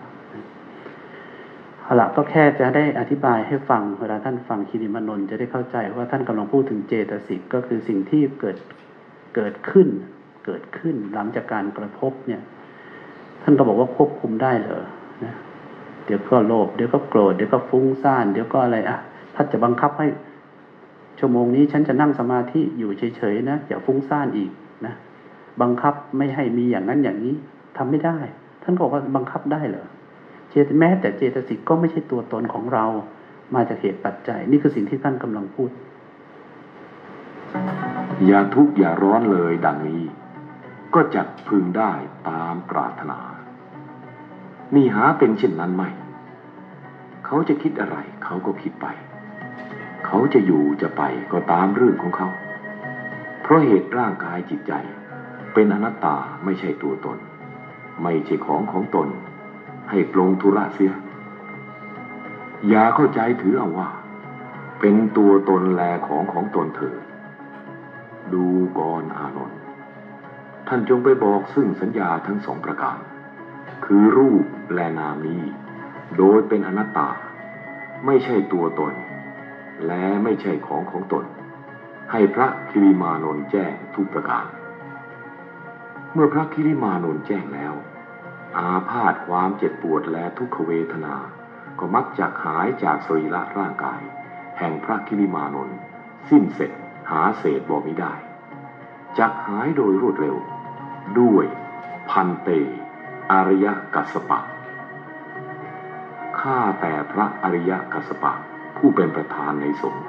เอาละก็แค่จะได้อธิบายให้ฟังเวลาท่านฟังคิริมานนจะได้เข้าใจว่าท่านกำลังพูดถึงเจตสิกก็คือสิ่งที่เกิดเกิดขึ้น เกิดขึ้นหลังจากการกระทบเนี่ย ท่านก็บอกว่าควบคุมได้เหรอนะเดี๋ยวก็โลภเดี๋ยวก็โกรธเดี๋ยวก็ฟุ้งซ่านเดี๋ยวก็อะไรอะถ้านจะบังคับให้ชั่วโมงนี้ฉันจะนั่งสมาธิอยู่เฉยๆนะอย่าฟุ้งซ่านอีกนะ บังคับไม่ให้มีอย่างนั้นอย่างนี้ทำไม่ได้ ท่านบอกว่าบังคับได้เหรอเจตแม้แต่เจตสิกก็ไม่ใช่ตัวตนของเรา มาจากเหตุปัจจัย นี่คือสิ่งที่ท่านกำลังพูด อย่าทุกข์อย่าร้อนเลยดังนี้ ก็จักพึงได้ตามปรารถนา นี่หาเป็นเช่นนั้นไหมเขาจะคิดอะไรเขาก็คิดไป เขาจะอยู่จะไปก็ตามเรื่องของเขา เพราะเหตุร่างกายจิตใจ เป็นอนัตตาไม่ใช่ตัวตน ไม่ใช่ของของตน ให้ปลงธุระเสีย อย่าเข้าใจถือเอาว่า เป็นตัวตนแลของของตนเถิดดูก่อนอานนท์ท่านจงไปบอกซึ่งสัญญาทั้งสองประการ คือรูปและนามนี้ โดยเป็นอนัตตา ไม่ใช่ตัวตน และไม่ใช่ของของตน ให้พระคิริมานนท์แจ้งทุกประการ เมื่อพระคิริมานนแจ้งแล้ว อาพาธความเจ็บปวดและทุกขเวทนา ก็มักจะหายจากสรีระร่างกาย แห่งพระคิริมานนสิ้นเสร็จหาเศษบอกไม่ได้จักหายโดยรวดเร็ว ด้วยพันเต อริยกัสปะข้าแต่พระอริยกัสสปะผู้เป็นประธานในสงฆ์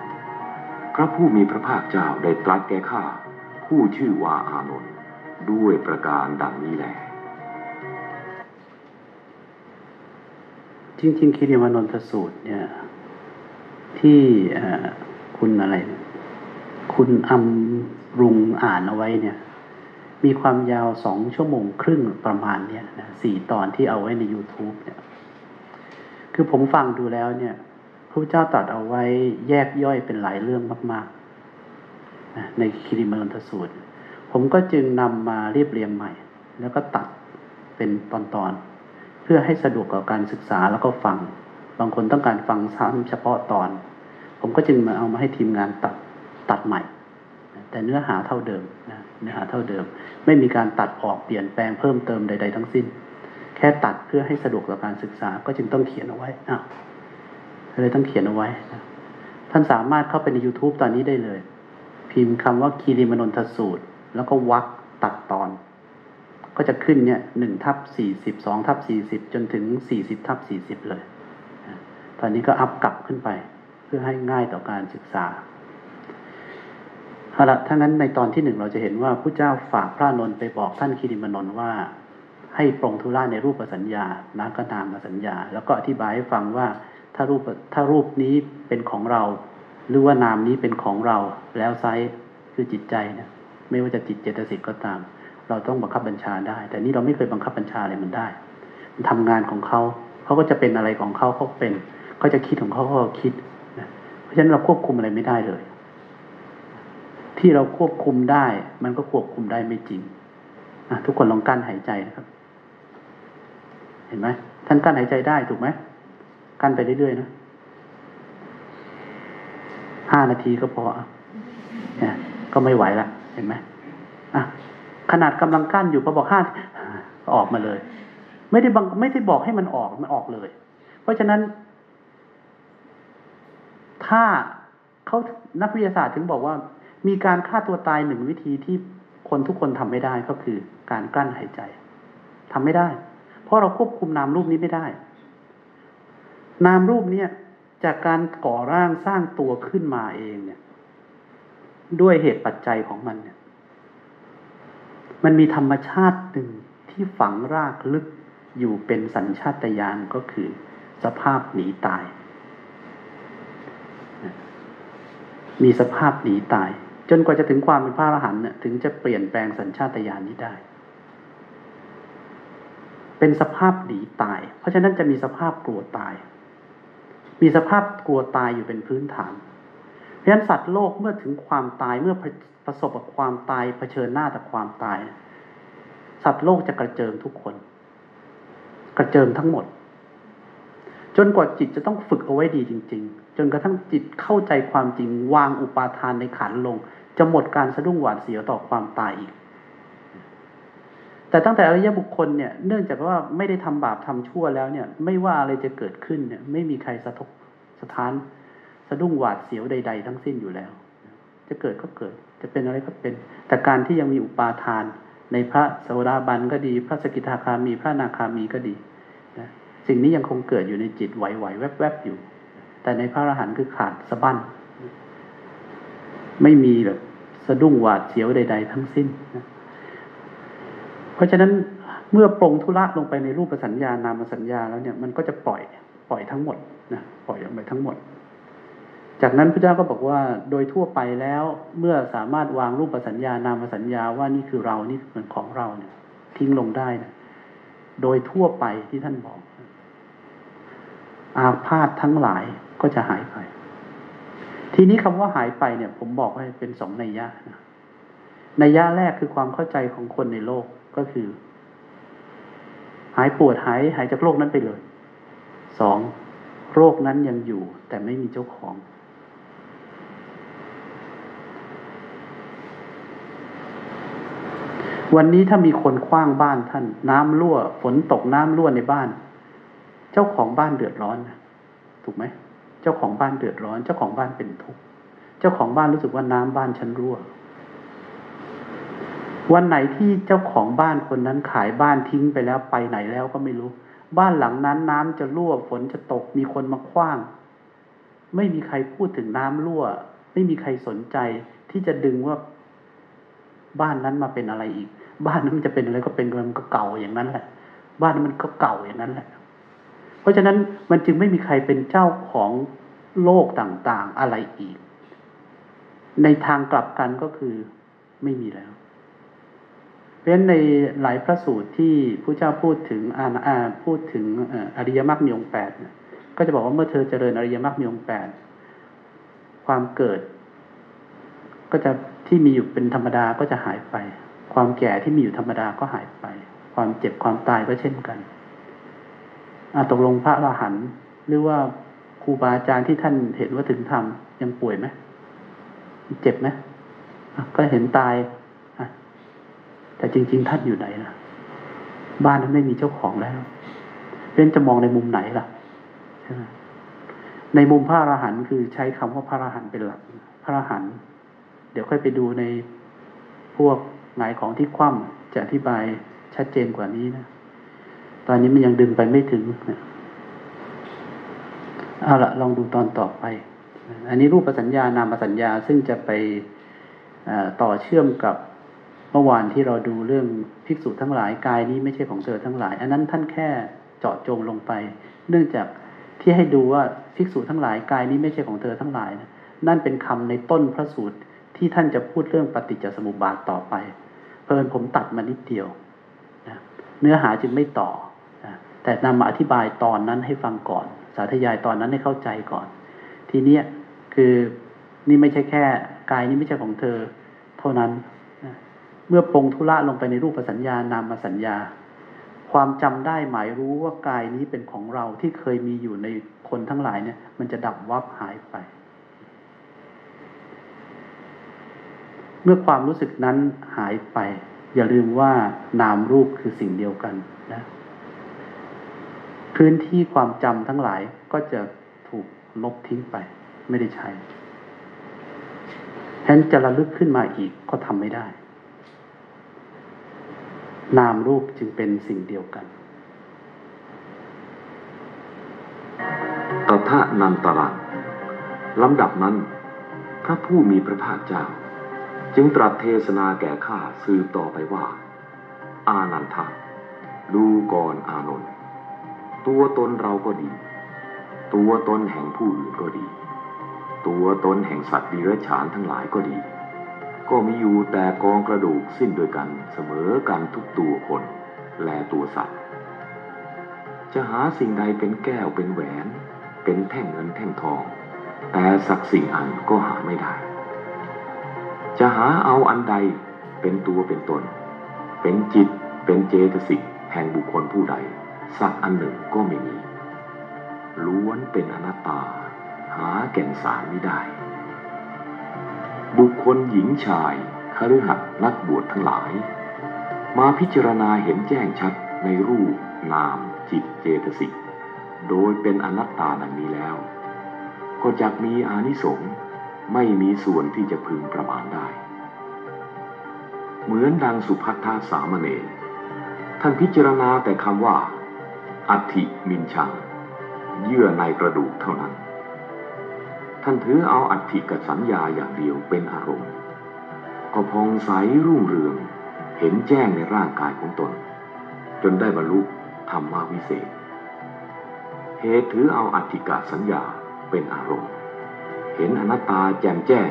พระผู้มีพระภาคเจ้าได้ตรัสแก่ข้าผู้ชื่อว่าอานนท์ ด้วยประการดังนี้แหละจริงๆคิริมานนทสูตรเนี่ย ที่คุณอะไร คุณอำรุงอ่านเอาไว้เนี่ย มีความยาวสองชั่วโมงครึ่งประมาณเนี้ยนะสี่ตอนที่เอาไว้ใน YouTube เนี่ย คือผมฟังดูแล้วเนี่ยพระเจ้าตรัสเอาไว้แยกย่อยเป็นหลายเรื่องมากๆในคิริมนทสูตร ผมก็จึงนำมาเรียบเรียงใหม่ แล้วก็ตัดเป็นตอนๆ เพื่อให้สะดวกกับการศึกษาแล้วก็ฟัง บางคนต้องการฟังซ้ำเฉพาะตอน ผมก็จึงมาเอามาให้ทีมงานตัดตัดใหม่ แต่เนื้อหาเท่าเดิมนะเนื้อหาเท่าเดิม ไม่มีการตัดออกเปลี่ยนแปลงเพิ่มเติมใด ๆ ทั้งสิ้น แค่ตัดเพื่อให้สะดวกต่อการศึกษาก็จึงต้องเขียนเอาไว้อ้าวเลยต้องเขียนเอาไว้นะท่านสามารถเข้าไปใน YouTube ตอนนี้ได้เลย พิมพ์คำว่าคีริมนนทสูตร แล้วก็วักตัดตอน ก็จะขึ้นเนี่ยหนึ่งทับสี่สิบสองทับสี่สิบจนถึงสี่สิบทับสี่สิบเลย ตอนนี้ก็อัพกลับขึ้นไป เพื่อให้ง่ายต่อการศึกษาเอาละถ้างั้นในตอนที่หนึ่งเราจะเห็นว่าผู้เจ้าฝากพระนนท์ไปบอกท่านคิริมนนท์ว่า ให้ปรงธุระในรูปสัญญานาก็นามสัญญา แล้วก็อธิบายให้ฟังว่าถ้ารูปถ้ารูปนี้เป็นของเรา หรือว่านามนี้เป็นของเราแล้วไซคือจิตใจเนะ ไม่ว่าจะจิตเจตสิกก็ตาม เราต้องบังคับบัญชาได้ แต่นี่เราไม่เคยบังคับบัญชาอะไรมันได้ มันทำงานของเขาเขาก็จะเป็นอะไรของเขาเขาเป็นเขาจะคิดของเขาเขาคิดนะเพราะฉะนั้นเราควบคุมอะไรไม่ได้เลย ที่เราควบคุมได้ มันก็ควบคุมได้ไม่จริงนะทุกคนลองกั้นหายใจนะครับ เห็นไหมท่านกั้นหายใจได้ถูกไหมกั้นไปเรื่อยๆนะห้านาทีก็พอเนี่ยก็ไม่ไหวละ เห็นไหมอะขนาดกำลังกั้นอยู่พอบอกห้าออกมาเลย ไม่ได้บังไม่ได้บอกให้มันออกมันออกเลย เพราะฉะนั้น ถ้าเขานักวิทยาศาสตร์ถึงบอกว่า มีการฆ่าตัวตายหนึ่งวิธีที่คนทุกคนทำไม่ได้ก็คือ การกลั้นหายใจทำไม่ได้ เพราะเราควบคุมนามรูปนี้ไม่ได้ นามรูปเนี่ยจากการก่อร่างสร้างตัวขึ้นมาเองเนี่ย ด้วยเหตุปัจจัยของมันเนี่ย มันมีธรรมชาติหนึ่งที่ฝังรากลึกอยู่เป็นสัญชาตญาณก็คือ สภาพหนีตาย มีสภาพหนีตาย จนกว่าจะถึงความเป็นพระอรหันต์เนี่ยถึงจะเปลี่ยนแปลงสัญชาตญาณนี้ได้ เป็นสภาพหนีตาย เพราะฉะนั้นจะมีสภาพกลัวตาย มีสภาพกลัวตายอยู่เป็นพื้นฐาน ฉะนั้นสัตว์โลกเมื่อถึงความตายเมื่อประสบกับความตายเผชิญหน้ากับความตาย สัตว์โลกจะกระเจิงทุกคน กระเจิงทั้งหมด จนกว่าจิตจะต้องฝึกเอาไว้ดีจริง ๆ จนกระทั่งจิตเข้าใจความจริงวางอุปาทานในขันลง จะหมดการสะดุ้งหวาดเสียวต่อความตายอีก แต่ตั้งแต่อริยบุคคลเนี่ย เนื่องจากว่าไม่ได้ทำบาปทำชั่วแล้วเนี่ย ไม่ว่าอะไรจะเกิดขึ้นเนี่ย ไม่มีใครสะทกสถานะดุ้งหวาดเสียวใด ๆ ทั้งสิ้นอยู่แล้ว จะเกิดก็เกิด จะเป็นอะไรก็เป็น แต่การที่ยังมีอุปาทาน ในพระโสดาบันก็ดี พระสกิทาคามี พระนาคามีก็ดีนะสิ่งนี้ยังคงเกิดอยู่ในจิตไหวๆแวบๆอยู่ แต่ในพระอรหันต์คือขาดสะบั้น ไม่มีแบบสะดุ้งหวาดเสียวใด ๆ ทั้งสิ้นนะราะฉะนั้นเมื่อปรงธุระลงไปในรูปสัญญานามสัญญาแล้วเนี่ย มันก็จะปล่อยปล่อยทั้งหมดนะปล่อยออกไปทั้งหมด จากนั้นพระเจ้าก็บอกว่าโดยทั่วไปแล้วเมื่อสามารถวางรูปสัญญานามสัญญาว่านี่คือเรานี่เป็นของเราเนี่ย ทิ้งลงได้นะโดยทั่วไปที่ท่านบอก อาพาธทั้งหลายก็จะหายไป ทีนี้คำว่าหายไปเนี่ย ผมบอกให้เป็นสองนัยยะนะนัยยะแรกคือความเข้าใจของคนในโลกก็คือ หายปวดหายหายจากโรคนั้นไปเลยสองโรคนั้นยังอยู่แต่ไม่มีเจ้าของ วันนี้ถ้ามีคนคว้างบ้านท่าน น้ำรั่ว ฝนตกน้ำรั่วในบ้าน เจ้าของบ้านเดือดร้อนนะถูกไหมเจ้าของบ้านเดือดร้อน เจ้าของบ้านเป็นทุกข์เจ้าของบ้านรู้สึกว่าน้ำบ้านฉันรั่ว วันไหนที่เจ้าของบ้านคนนั้นขายบ้านทิ้งไปแล้วไปไหนแล้วก็ไม่รู้ บ้านหลังนั้นน้ำจะรั่ว ฝนจะตกมีคนมาคว้าง ไม่มีใครพูดถึงน้ำรั่ว ไม่มีใครสนใจที่จะดึงว่า บ้านนั้นมาเป็นอะไรอีก บ้านนั้นมันจะเป็นอะไรก็เป็นมันก็เก่าอย่างนั้นแหละ บ้านนั้นมันก็เก่าอย่างนั้นแหละ เพราะฉะนั้นมันจึงไม่มีใครเป็นเจ้าของโลกต่างๆอะไรอีก ในทางกลับกันก็คือไม่มีแล้ว เพราะฉะนั้นในหลายพระสูตรที่พระเจ้าพูดถึงอาพูดถึงอริยมรรคมีองแปดก็จะบอกว่าเมื่อเธอเจริญอริยมรรคมีองค์แปดความเกิด ก็จะ ที่มีอยู่เป็นธรรมดาก็จะหายไป ความแก่ที่มีอยู่ธรรมดาก็หายไป ความเจ็บความตายก็เช่นกันอาตกลงพระอรหันต์หรือว่าครูบาอาจารย์ที่ท่านเห็นว่าถึงธรรมยังป่วยไหมเจ็บไหมก็เห็นตายแต่จริง ๆ ท่านอยู่ไหนล่ะ บ้านนั้นไม่มีเจ้าของแล้วเพื่อนจะมองในมุมไหนล่ะใช่ไหมในมุมพระอรหันต์คือใช้คำว่าพระอรหันต์เป็นหลัก พระอรหันต์ เดี๋ยวค่อยไปดูในพวกหงายของที่คว่ำจะอธิบายชัดเจนกว่านี้นะ ตอนนี้มันยังดึงไปไม่ถึงเอาละลองดูตอนต่อไป อันนี้รูปสัญญานามสัญญาซึ่งจะไปต่อเชื่อมกับเมื่อวานที่เราดูเรื่องภิกษุทั้งหลายกายนี้ไม่ใช่ของเธอทั้งหลาย อันนั้นท่านแค่เจาะจงลงไป เนื่องจากที่ให้ดูว่าภิกษุทั้งหลายกายนี้ไม่ใช่ของเธอทั้งหลายนะนั่นเป็นคำในต้นพระสูตร ที่ท่านจะพูดเรื่องปฏิจจสมุปบาทต่อไป เพลินผมตัดมานิดเดียวนะเนื้อหาจึงไม่ต่อนะแต่นำมาอธิบายตอนนั้นให้ฟังก่อน สาธยายตอนนั้นให้เข้าใจก่อน ทีเนี้ยคือนี่ไม่ใช่แค่กายนี้ไม่ใช่ของเธอ เท่านั้นเมื่อปรงธุระลงไปในรูปสัญญานามสัญญา ความจำได้หมายรู้ว่ากายนี้เป็นของเราที่เคยมีอยู่ในคนทั้งหลายเนี่ย มันจะดับวับหายไป เมื่อความรู้สึกนั้นหายไป อย่าลืมว่านามรูปคือสิ่งเดียวกันนะพื้นที่ความจำทั้งหลายก็จะถูกลบทิ้งไป ไม่ได้ใช้แทนจะระลึกขึ้นมาอีกก็ทำไม่ได้ นามรูปจึงเป็นสิ่งเดียวกันตถานันตรังลำดับนั้น พระผู้มีพระภาคเจ้า จึงตรัสเทศนาแก่ข้าสืบต่อไปว่า อานันทาดูก่อนอานนท์ตัวตนเราก็ดี ตัวตนแห่งผู้อื่นก็ดี ตัวตนแห่งสัตว์ดีรฉานทั้งหลายก็ดี ก็มีอยู่แต่กองกระดูกสิ้นโดยกันเสมอกันทุกตัวคนและตัวสัตว์ จะหาสิ่งใดเป็นแก้วเป็นแหวน เป็นแท่งเงินแท่งทอง แต่สักสิ่งอันก็หาไม่ได้ จะหาเอาอันใดเป็นตัวเป็นตน เป็นจิตเป็นเจตสิกแห่งบุคคลผู้ใด สักอันหนึ่งก็ไม่มี ล้วนเป็นอนัตตา หาแก่นสารไม่ได้ บุคคลหญิงชายคฤหัสถ์นักบวชทั้งหลาย มาพิจารณาเห็นแจ้งชัดในรูป นาม จิตเจตสิกโดยเป็นอนัตตาดังนี้แล้ว ก็จะมีอานิสงส์ ไม่มีส่วนที่จะพึงประมาณได้ เหมือนดังสุภัทธาสามเณรท่านพิจารณาแต่คำว่า อัติมินชัง เยื่อในกระดูกเท่านั้น ท่านถือเอาอัฐิกับสัญญาอย่างเดียวเป็นอารมณ์ ก็พองใสรุ่งเรือง เห็นแจ้งในร่างกายของตน จนได้บรรลุธรรมวิเศษ เหตุถือเอาอัฐิกาสัญญาเป็นอารมณ์ เห็นอนัตตาแจ่มแจ้ง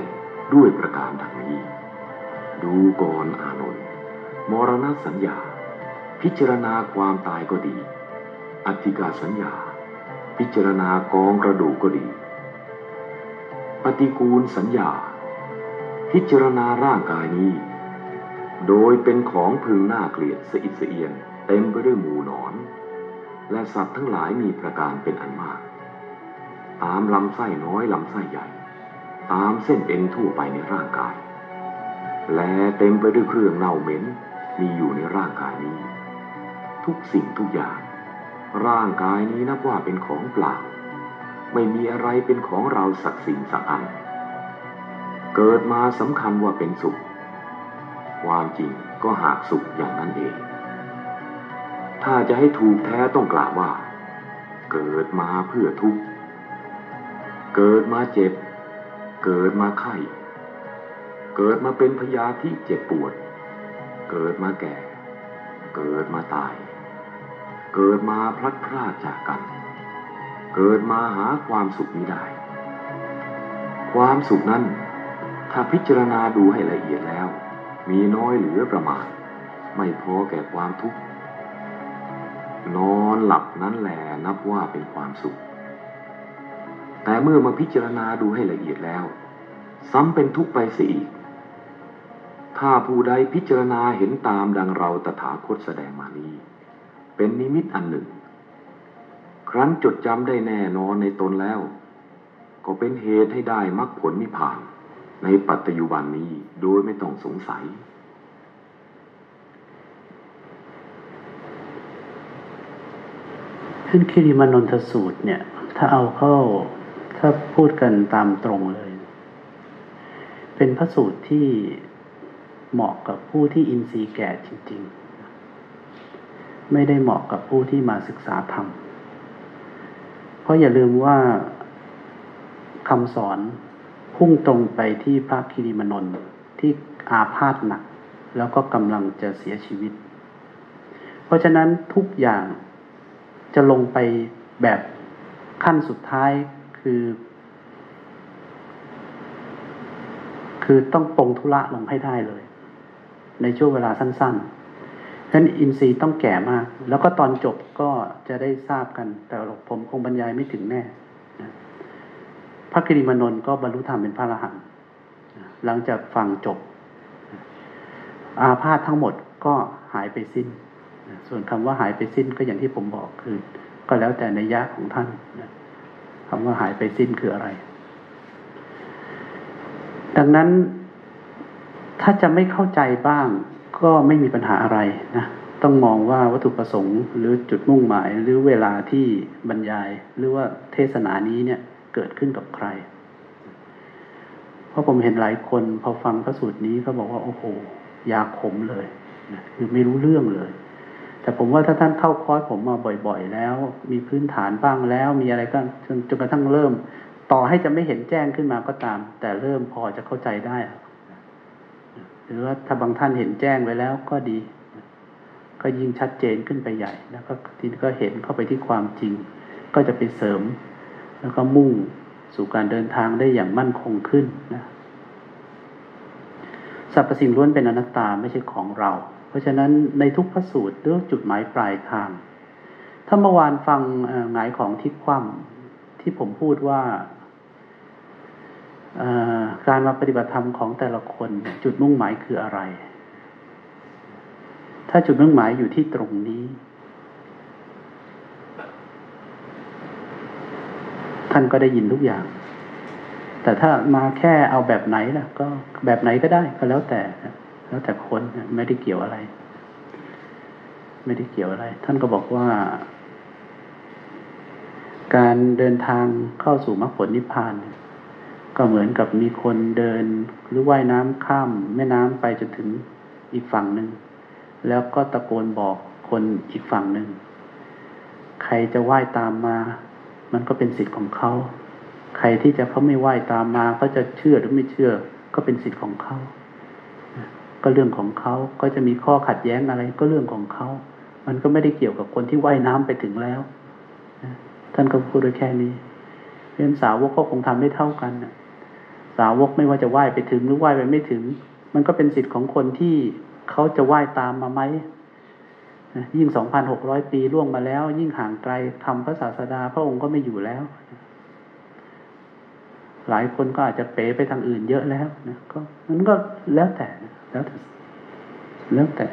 ด้วยประการดังนี้ ดูก่อนอานนท์มรณะสัญญา พิจารณาความตายก็ดีอัฐิกาสัญญา พิจารณากองกระดูกก็ดี ปฏิกูลสัญญา พิจารณาร่างกายนี้ โดยเป็นของพึงน่าเกลียดสะอิดสะเอียนเต็มไปด้วยหมูหนอน และสัตว์ทั้งหลายมีประการเป็นอันมาก ตามลำไส้น้อยลำไส้ใหญ่ ตามเส้นเอ็นทั่วไปในร่างกาย และเต็มไปด้วยเครื่องเน่าเหม็นมีอยู่ในร่างกายนี้ ทุกสิ่งทุกอย่าง ร่างกายนี้นับว่าเป็นของเปล่า ไม่มีอะไรเป็นของเราสักสิ่งสักอัน เกิดมาสำคัญว่าเป็นสุข ความจริงก็หากสุขอย่างนั้นเอง ถ้าจะให้ถูกแท้ต้องกล่าวว่า เกิดมาเพื่อทุกข์ เกิดมาเจ็บ เกิดมาไข้ เกิดมาเป็นพยาธิเจ็บปวด เกิดมาแก่ เกิดมาตาย เกิดมาพลัดพรากจากกัน เกิดมาหาความสุขนี้ได้ ความสุขนั้น ถ้าพิจารณาดูให้ละเอียดแล้ว มีน้อยเหลือประมาณ ไม่พอแก่ความทุกข์นอนหลับนั้นแหละนับว่าเป็นความสุข แต่เมื่อมาพิจารณาดูให้ละเอียดแล้ว ซ้ำเป็นทุกข์ไปเสียอีก ถ้าผู้ใดพิจารณาเห็นตามดังเราตถาคตแสดงมานี้ เป็นนิมิตอันหนึ่ง ครั้นจดจำได้แน่นอนในตนแล้ว ก็เป็นเหตุให้ได้มรรคผลนิพพาน ในปัจจุบันนี้โดยไม่ต้องสงสัยท่านคิริมานนทสูตรเนี่ย ถ้าเอาเข้า ถ้าพูดกันตามตรงเลย เป็นพระสูตรที่เหมาะกับผู้ที่อินทรีย์แก่จริง ๆ ไม่ได้เหมาะกับผู้ที่มาศึกษาธรรม เพราะอย่าลืมว่าคำสอนพุ่งตรงไปที่พระคิริมนนท์ที่อาพาธหนัก แล้วก็กำลังจะเสียชีวิต เพราะฉะนั้นทุกอย่างจะลงไปแบบขั้นสุดท้าย คือ คือต้องปรงธุระลงให้ได้เลย ในช่วงเวลาสั้นๆฉะนั้นอินทรีย์ต้องแก่มาก แล้วก็ตอนจบก็จะได้ทราบกัน แต่ผมคงบรรยายไม่ถึงแน่พระกิริมานนท์ก็บรรลุธรรมเป็นพระอรหันต์หลังจากฟังจบ อาพาธทั้งหมดก็หายไปสิ้น ส่วนคำว่าหายไปสิ้นก็อย่างที่ผมบอกคือ ก็แล้วแต่ในยะของท่าน คำว่าหายไปสิ้นคืออะไร ดังนั้น ถ้าจะไม่เข้าใจบ้าง ก็ไม่มีปัญหาอะไรนะต้องมองว่าวัตถุประสงค์ หรือจุดมุ่งหมาย หรือเวลาที่บรรยาย หรือว่าเทศนานี้เนี่ยเกิดขึ้นกับใคร เพราะผมเห็นหลายคนพอฟังพระสูตรนี้ก็บอกว่า โอ้โหยาขมเลยนะคือไม่รู้เรื่องเลย แต่ผมว่าถ้าท่านเข้าคอร์สผมมาบ่อยๆ แล้ว มีพื้นฐานบ้างแล้ว มีอะไรก็จนจนกระทั่งเริ่ม ต่อให้จะไม่เห็นแจ้งขึ้นมาก็ตาม แต่เริ่มพอจะเข้าใจได้ หรือว่าถ้าบางท่านเห็นแจ้งไว้แล้วก็ดี ก็ยิ่งชัดเจนขึ้นไปใหญ่แล้วก็ทีนี้ก็เห็นเข้าไปที่ความจริง ก็จะไปเสริม แล้วก็มุ่งสู่การเดินทางได้อย่างมั่นคงขึ้นนะสรรพสิ่งล้วนเป็นอนัตตาไม่ใช่ของเรา เพราะฉะนั้นในทุกพระสูตรเรื่องจุดหมายปลายทาง ถ้าเมื่อวานฟังหงายของทิศคว่ำที่ผมพูดว่าการมาปฏิบัติธรรมของแต่ละคนจุดมุ่งหมายคืออะไร ถ้าจุดมุ่งหมายอยู่ที่ตรงนี้ ท่านก็ได้ยินทุกอย่าง แต่ถ้ามาแค่เอาแบบไหนล่ะ ก็แบบไหนก็ได้ก็แล้วแต่ แล้วแต่คนไม่ได้เกี่ยวอะไร ไม่ได้เกี่ยวอะไร ท่านก็บอกว่า การเดินทางเข้าสู่มรรคผลนิพพาน ก็เหมือนกับมีคนเดินหรือว่ายน้ำข้าม แม่น้ำไปจนถึงอีกฝั่งหนึ่ง แล้วก็ตะโกนบอกคนอีกฝั่งหนึ่ง ใครจะว่ายตามมา มันก็เป็นสิทธิ์ของเขาใครที่จะเขาไม่ไหว้ตามมาเขาจะเชื่อหรือไม่เชื่อ ก็เป็นสิทธิ์ของเขา ก็เรื่องของเขาก็จะมีข้อขัดแย้งอะไรก็เรื่องของเขา มันก็ไม่ได้เกี่ยวกับคนที่ว่ายน้ำไปถึงแล้วท่านก็พูดไว้แค่นี้เพื่อนสาวกก็คงทำได้เท่ากันนะสาวกไม่ว่าจะไหว้ไปถึงหรือไหว้ไปไม่ถึง มันก็เป็นสิทธิ์ของคนที่เขาจะไหว้ตามมาไหมยิ่งสองพันหกร้อยปีล่วงมาแล้ว ยิ่งห่างไกลทำพระศาสดาพระองค์ก็ไม่อยู่แล้ว หลายคนก็อาจจะเป๋ไปทางอื่นเยอะแล้วนะก็มันก็แล้วแต่แล้วแต่แล้วแต่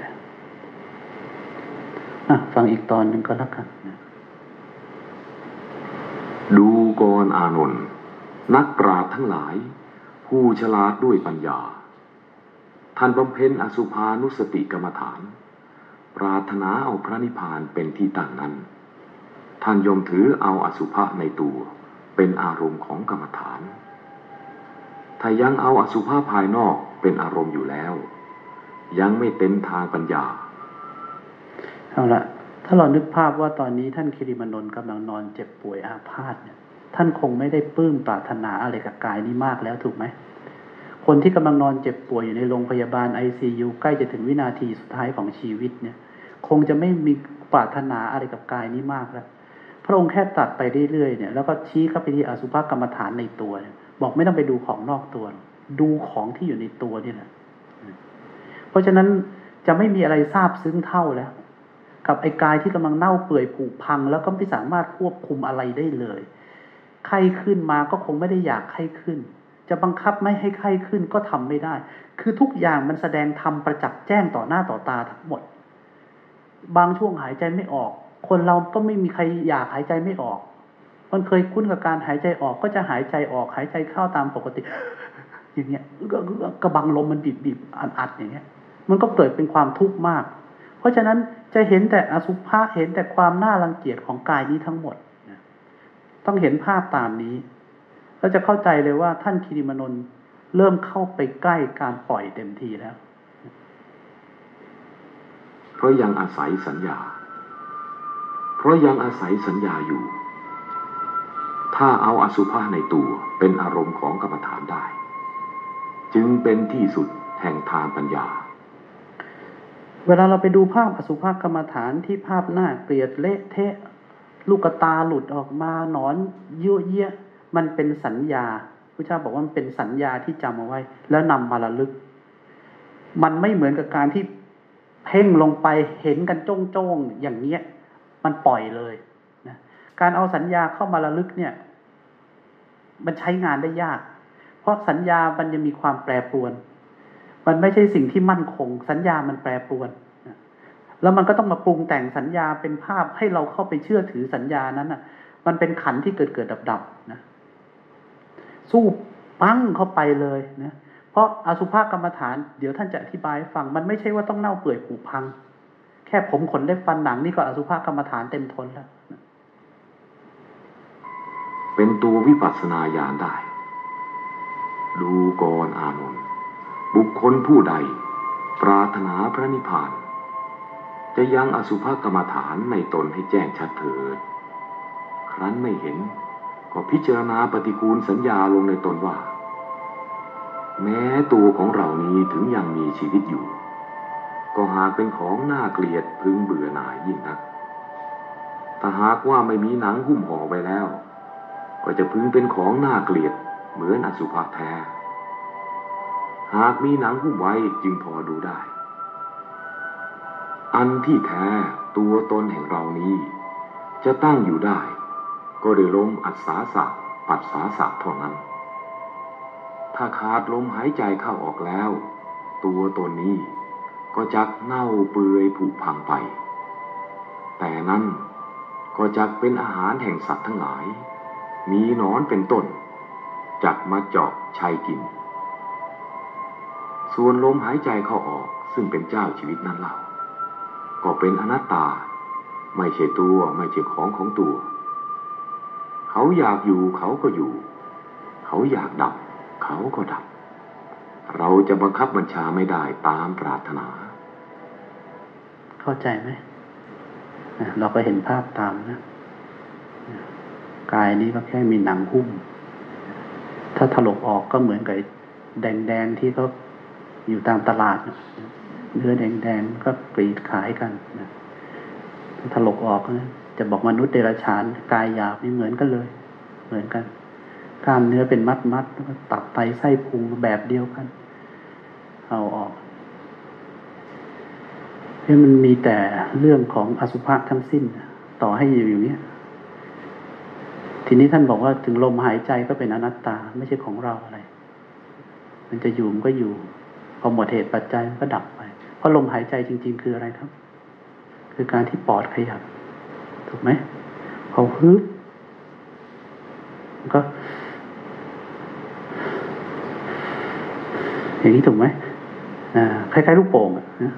ฟังอีกตอนหนึ่งก็แล้วกันนะดูกรอานนท์นักปราชญ์ทั้งหลาย ผู้ฉลาดด้วยปัญญา ท่านบำเพ็ญอสุภานุสติกรรมฐาน ปรารถนาเอาพระนิพพานเป็นที่ตั้งนั้น ท่านยมถือเอาอสุภะในตัว เป็นอารมณ์ของกรรมฐาน ถ้ายังเอาอสุภะภายนอกเป็นอารมณ์อยู่แล้ว ยังไม่เต็มทางปัญญา เอาละถ้าเรานึกภาพว่าตอนนี้ท่านคิริมานนท์กำลังนอนเจ็บป่วยอาพาธเนี่ย ท่านคงไม่ได้ปลื้มปรารถนาอะไรกับกายนี้มากแล้วถูกไหมคนที่กำลังนอนเจ็บป่วยอยู่ในโรงพยาบาลไอซียูใกล้จะถึงวินาทีสุดท้ายของชีวิตเนี่ย คงจะไม่มีปรารถนาอะไรกับกายนี้มากแล้ว พระองค์แค่ตัดไปเรื่อยๆเนี่ยแล้วก็ชี้เข้าไปที่อสุภกรรมฐานในตัวเนี่ยบอกไม่ต้องไปดูของนอกตัว ดูของที่อยู่ในตัวนี่แหละเพราะฉะนั้นจะไม่มีอะไรทราบซึ้งเท่าแล้ว กับไอ้กายที่กำลังเน่าเปื่อยผุพัง แล้วก็ไม่สามารถควบคุมอะไรได้เลยไข้ขึ้นมาก็คงไม่ได้อยากไข้ขึ้น จะบังคับไม่ให้ไข้ขึ้นก็ทำไม่ได้ คือทุกอย่างมันแสดงทำประจักษ์แจ้งต่อหน้าต่อตาทั้งหมด บางช่วงหายใจไม่ออก คนเราก็ไม่มีใครอยากหายใจไม่ออก มันเคยคุ้นกับการหายใจออกก็จะหายใจออกหายใจเข้าตามปกติ อย่างเงี้ยกระบังลมมันบีบบีบอัดอัดอย่างเงี้ย มันก็เกิดเป็นความทุกข์มาก เพราะฉะนั้นจะเห็นแต่อสุภะเห็นแต่ความน่ารังเกียจของกายนี้ทั้งหมดต้องเห็นภาพตามนี้เราจะเข้าใจเลยว่าท่านคิริมนนเริ่มเข้าไปใกล้การปล่อยเต็มทีแล้ว เพราะยังอาศัยสัญญา เพราะยังอาศัยสัญญาอยู่ ถ้าเอาอสุภะในตัวเป็นอารมณ์ของกรรมฐานได้ จึงเป็นที่สุดแห่งทางปัญญา เวลาเราไปดูภาพอสุภะกรรมฐานที่ภาพหน้าเกลียดเละเทะ ลูกตาหลุดออกมาหนอนเยั่วเยี่ยมันเป็นสัญญาพระเจ้าบอกว่ามันเป็นสัญญาที่จำเอาไว้ แล้วนำมาระลึก มันไม่เหมือนกับการที่เพ่งลงไปเห็นกันจ้องจ้องอย่างเงี้ย มันปล่อยเลยนะการเอาสัญญาเข้ามาระลึกเนี่ย มันใช้งานได้ยาก เพราะสัญญามันจะมีความแปรปรวน มันไม่ใช่สิ่งที่มั่นคง สัญญามันแปรปรวนแล้วมันก็ต้องมาปรุงแต่งสัญญาเป็นภาพให้เราเข้าไปเชื่อถือสัญญานั้นอะ มันเป็นขันที่เกิดเกิดดับดับนะสู้ปั้งเข้าไปเลยนะเพราะอสุภกรรมฐานเดี๋ยวท่านจะอธิบายฟัง มันไม่ใช่ว่าต้องเน่าเปื่อยผุพัง แค่ผมขนเล็บฟันหนังนี่ก็อสุภกรรมฐานเต็มทนแล้ว เป็นตัววิปัสสนาญาณได้ ดูกรอานนท์บุคคลผู้ใด ปรารถนาพระนิพพาน จะยังอสุภกรรมฐานในตนให้แจ้งชัดเถิด ครั้นไม่เห็น ก็พิจารณาปฏิกูลสัญญาลงในตนว่า แม้ตัวของเรานี้ถึงยังมีชีวิตอยู่ ก็หากเป็นของน่าเกลียดพึงเบื่อหน่ายยิ่งนัก ถ้าหากว่าไม่มีหนังหุ้มห่อไว้แล้ว ก็จะพึงเป็นของน่าเกลียดเหมือนอสุภะแท้ หากมีหนังหุ้มไว้จึงพอดูได้ อันที่แท้ตัวตนแห่งเรานี้ จะตั้งอยู่ได้ ก็ด้วยลมอัศสาสะปัสสาสะเท่านั้น ถ้าขาดลมหายใจเข้าออกแล้ว ตัวตนนี้ ก็จักเน่าเปื่อยผุพังไป แต่นั้นก็จักเป็นอาหารแห่งสัตว์ทั้งหลาย มีนอนเป็นต้น จักมาเจาะชัยกิน ส่วนลมหายใจเข้าออกซึ่งเป็นเจ้าชีวิตนั้นเล่า ก็เป็นอนัตตา ไม่ใช่ตัวไม่ใช่ของของตัว เขาอยากอยู่เขาก็อยู่ เขาอยากดับ เขาก็ดับ เราจะบังคับบัญชาไม่ได้ตามปรารถนา เข้าใจไหมเราก็เห็นภาพตามนะกายนี้ก็แค่มีหนังหุ้ม ถ้าถลกออกก็เหมือนกับแดงๆที่เขาอยู่ตามตลาด เนื้อแดงๆก็กรีดขายกันนะถลกออกนะจะบอกมนุษย์เดรัจฉานกายหยาบไม่เหมือนกันเลย เหมือนกันกล้ามเนื้อเป็นมัดมัดตับไตไส้พุงแบบเดียวกัน เอาออก เพราะมันมีแต่เรื่องของอสุภะทั้งสิ้น ต่อให้อยู่อย่างนี้ทีนี้ท่านบอกว่าถึงลมหายใจก็เป็นอนัตตาไม่ใช่ของเราอะไร มันจะอยู่มันก็อยู่ พอหมดเหตุปัจจัยมันก็ดับไป เพราะลมหายใจจริง ๆ คืออะไรครับ คือการที่ปอดขยับ ถูกไหมพอฮึบก็อย่างนี้ถูกไหมคล้ายๆลูกโป่งอะนะ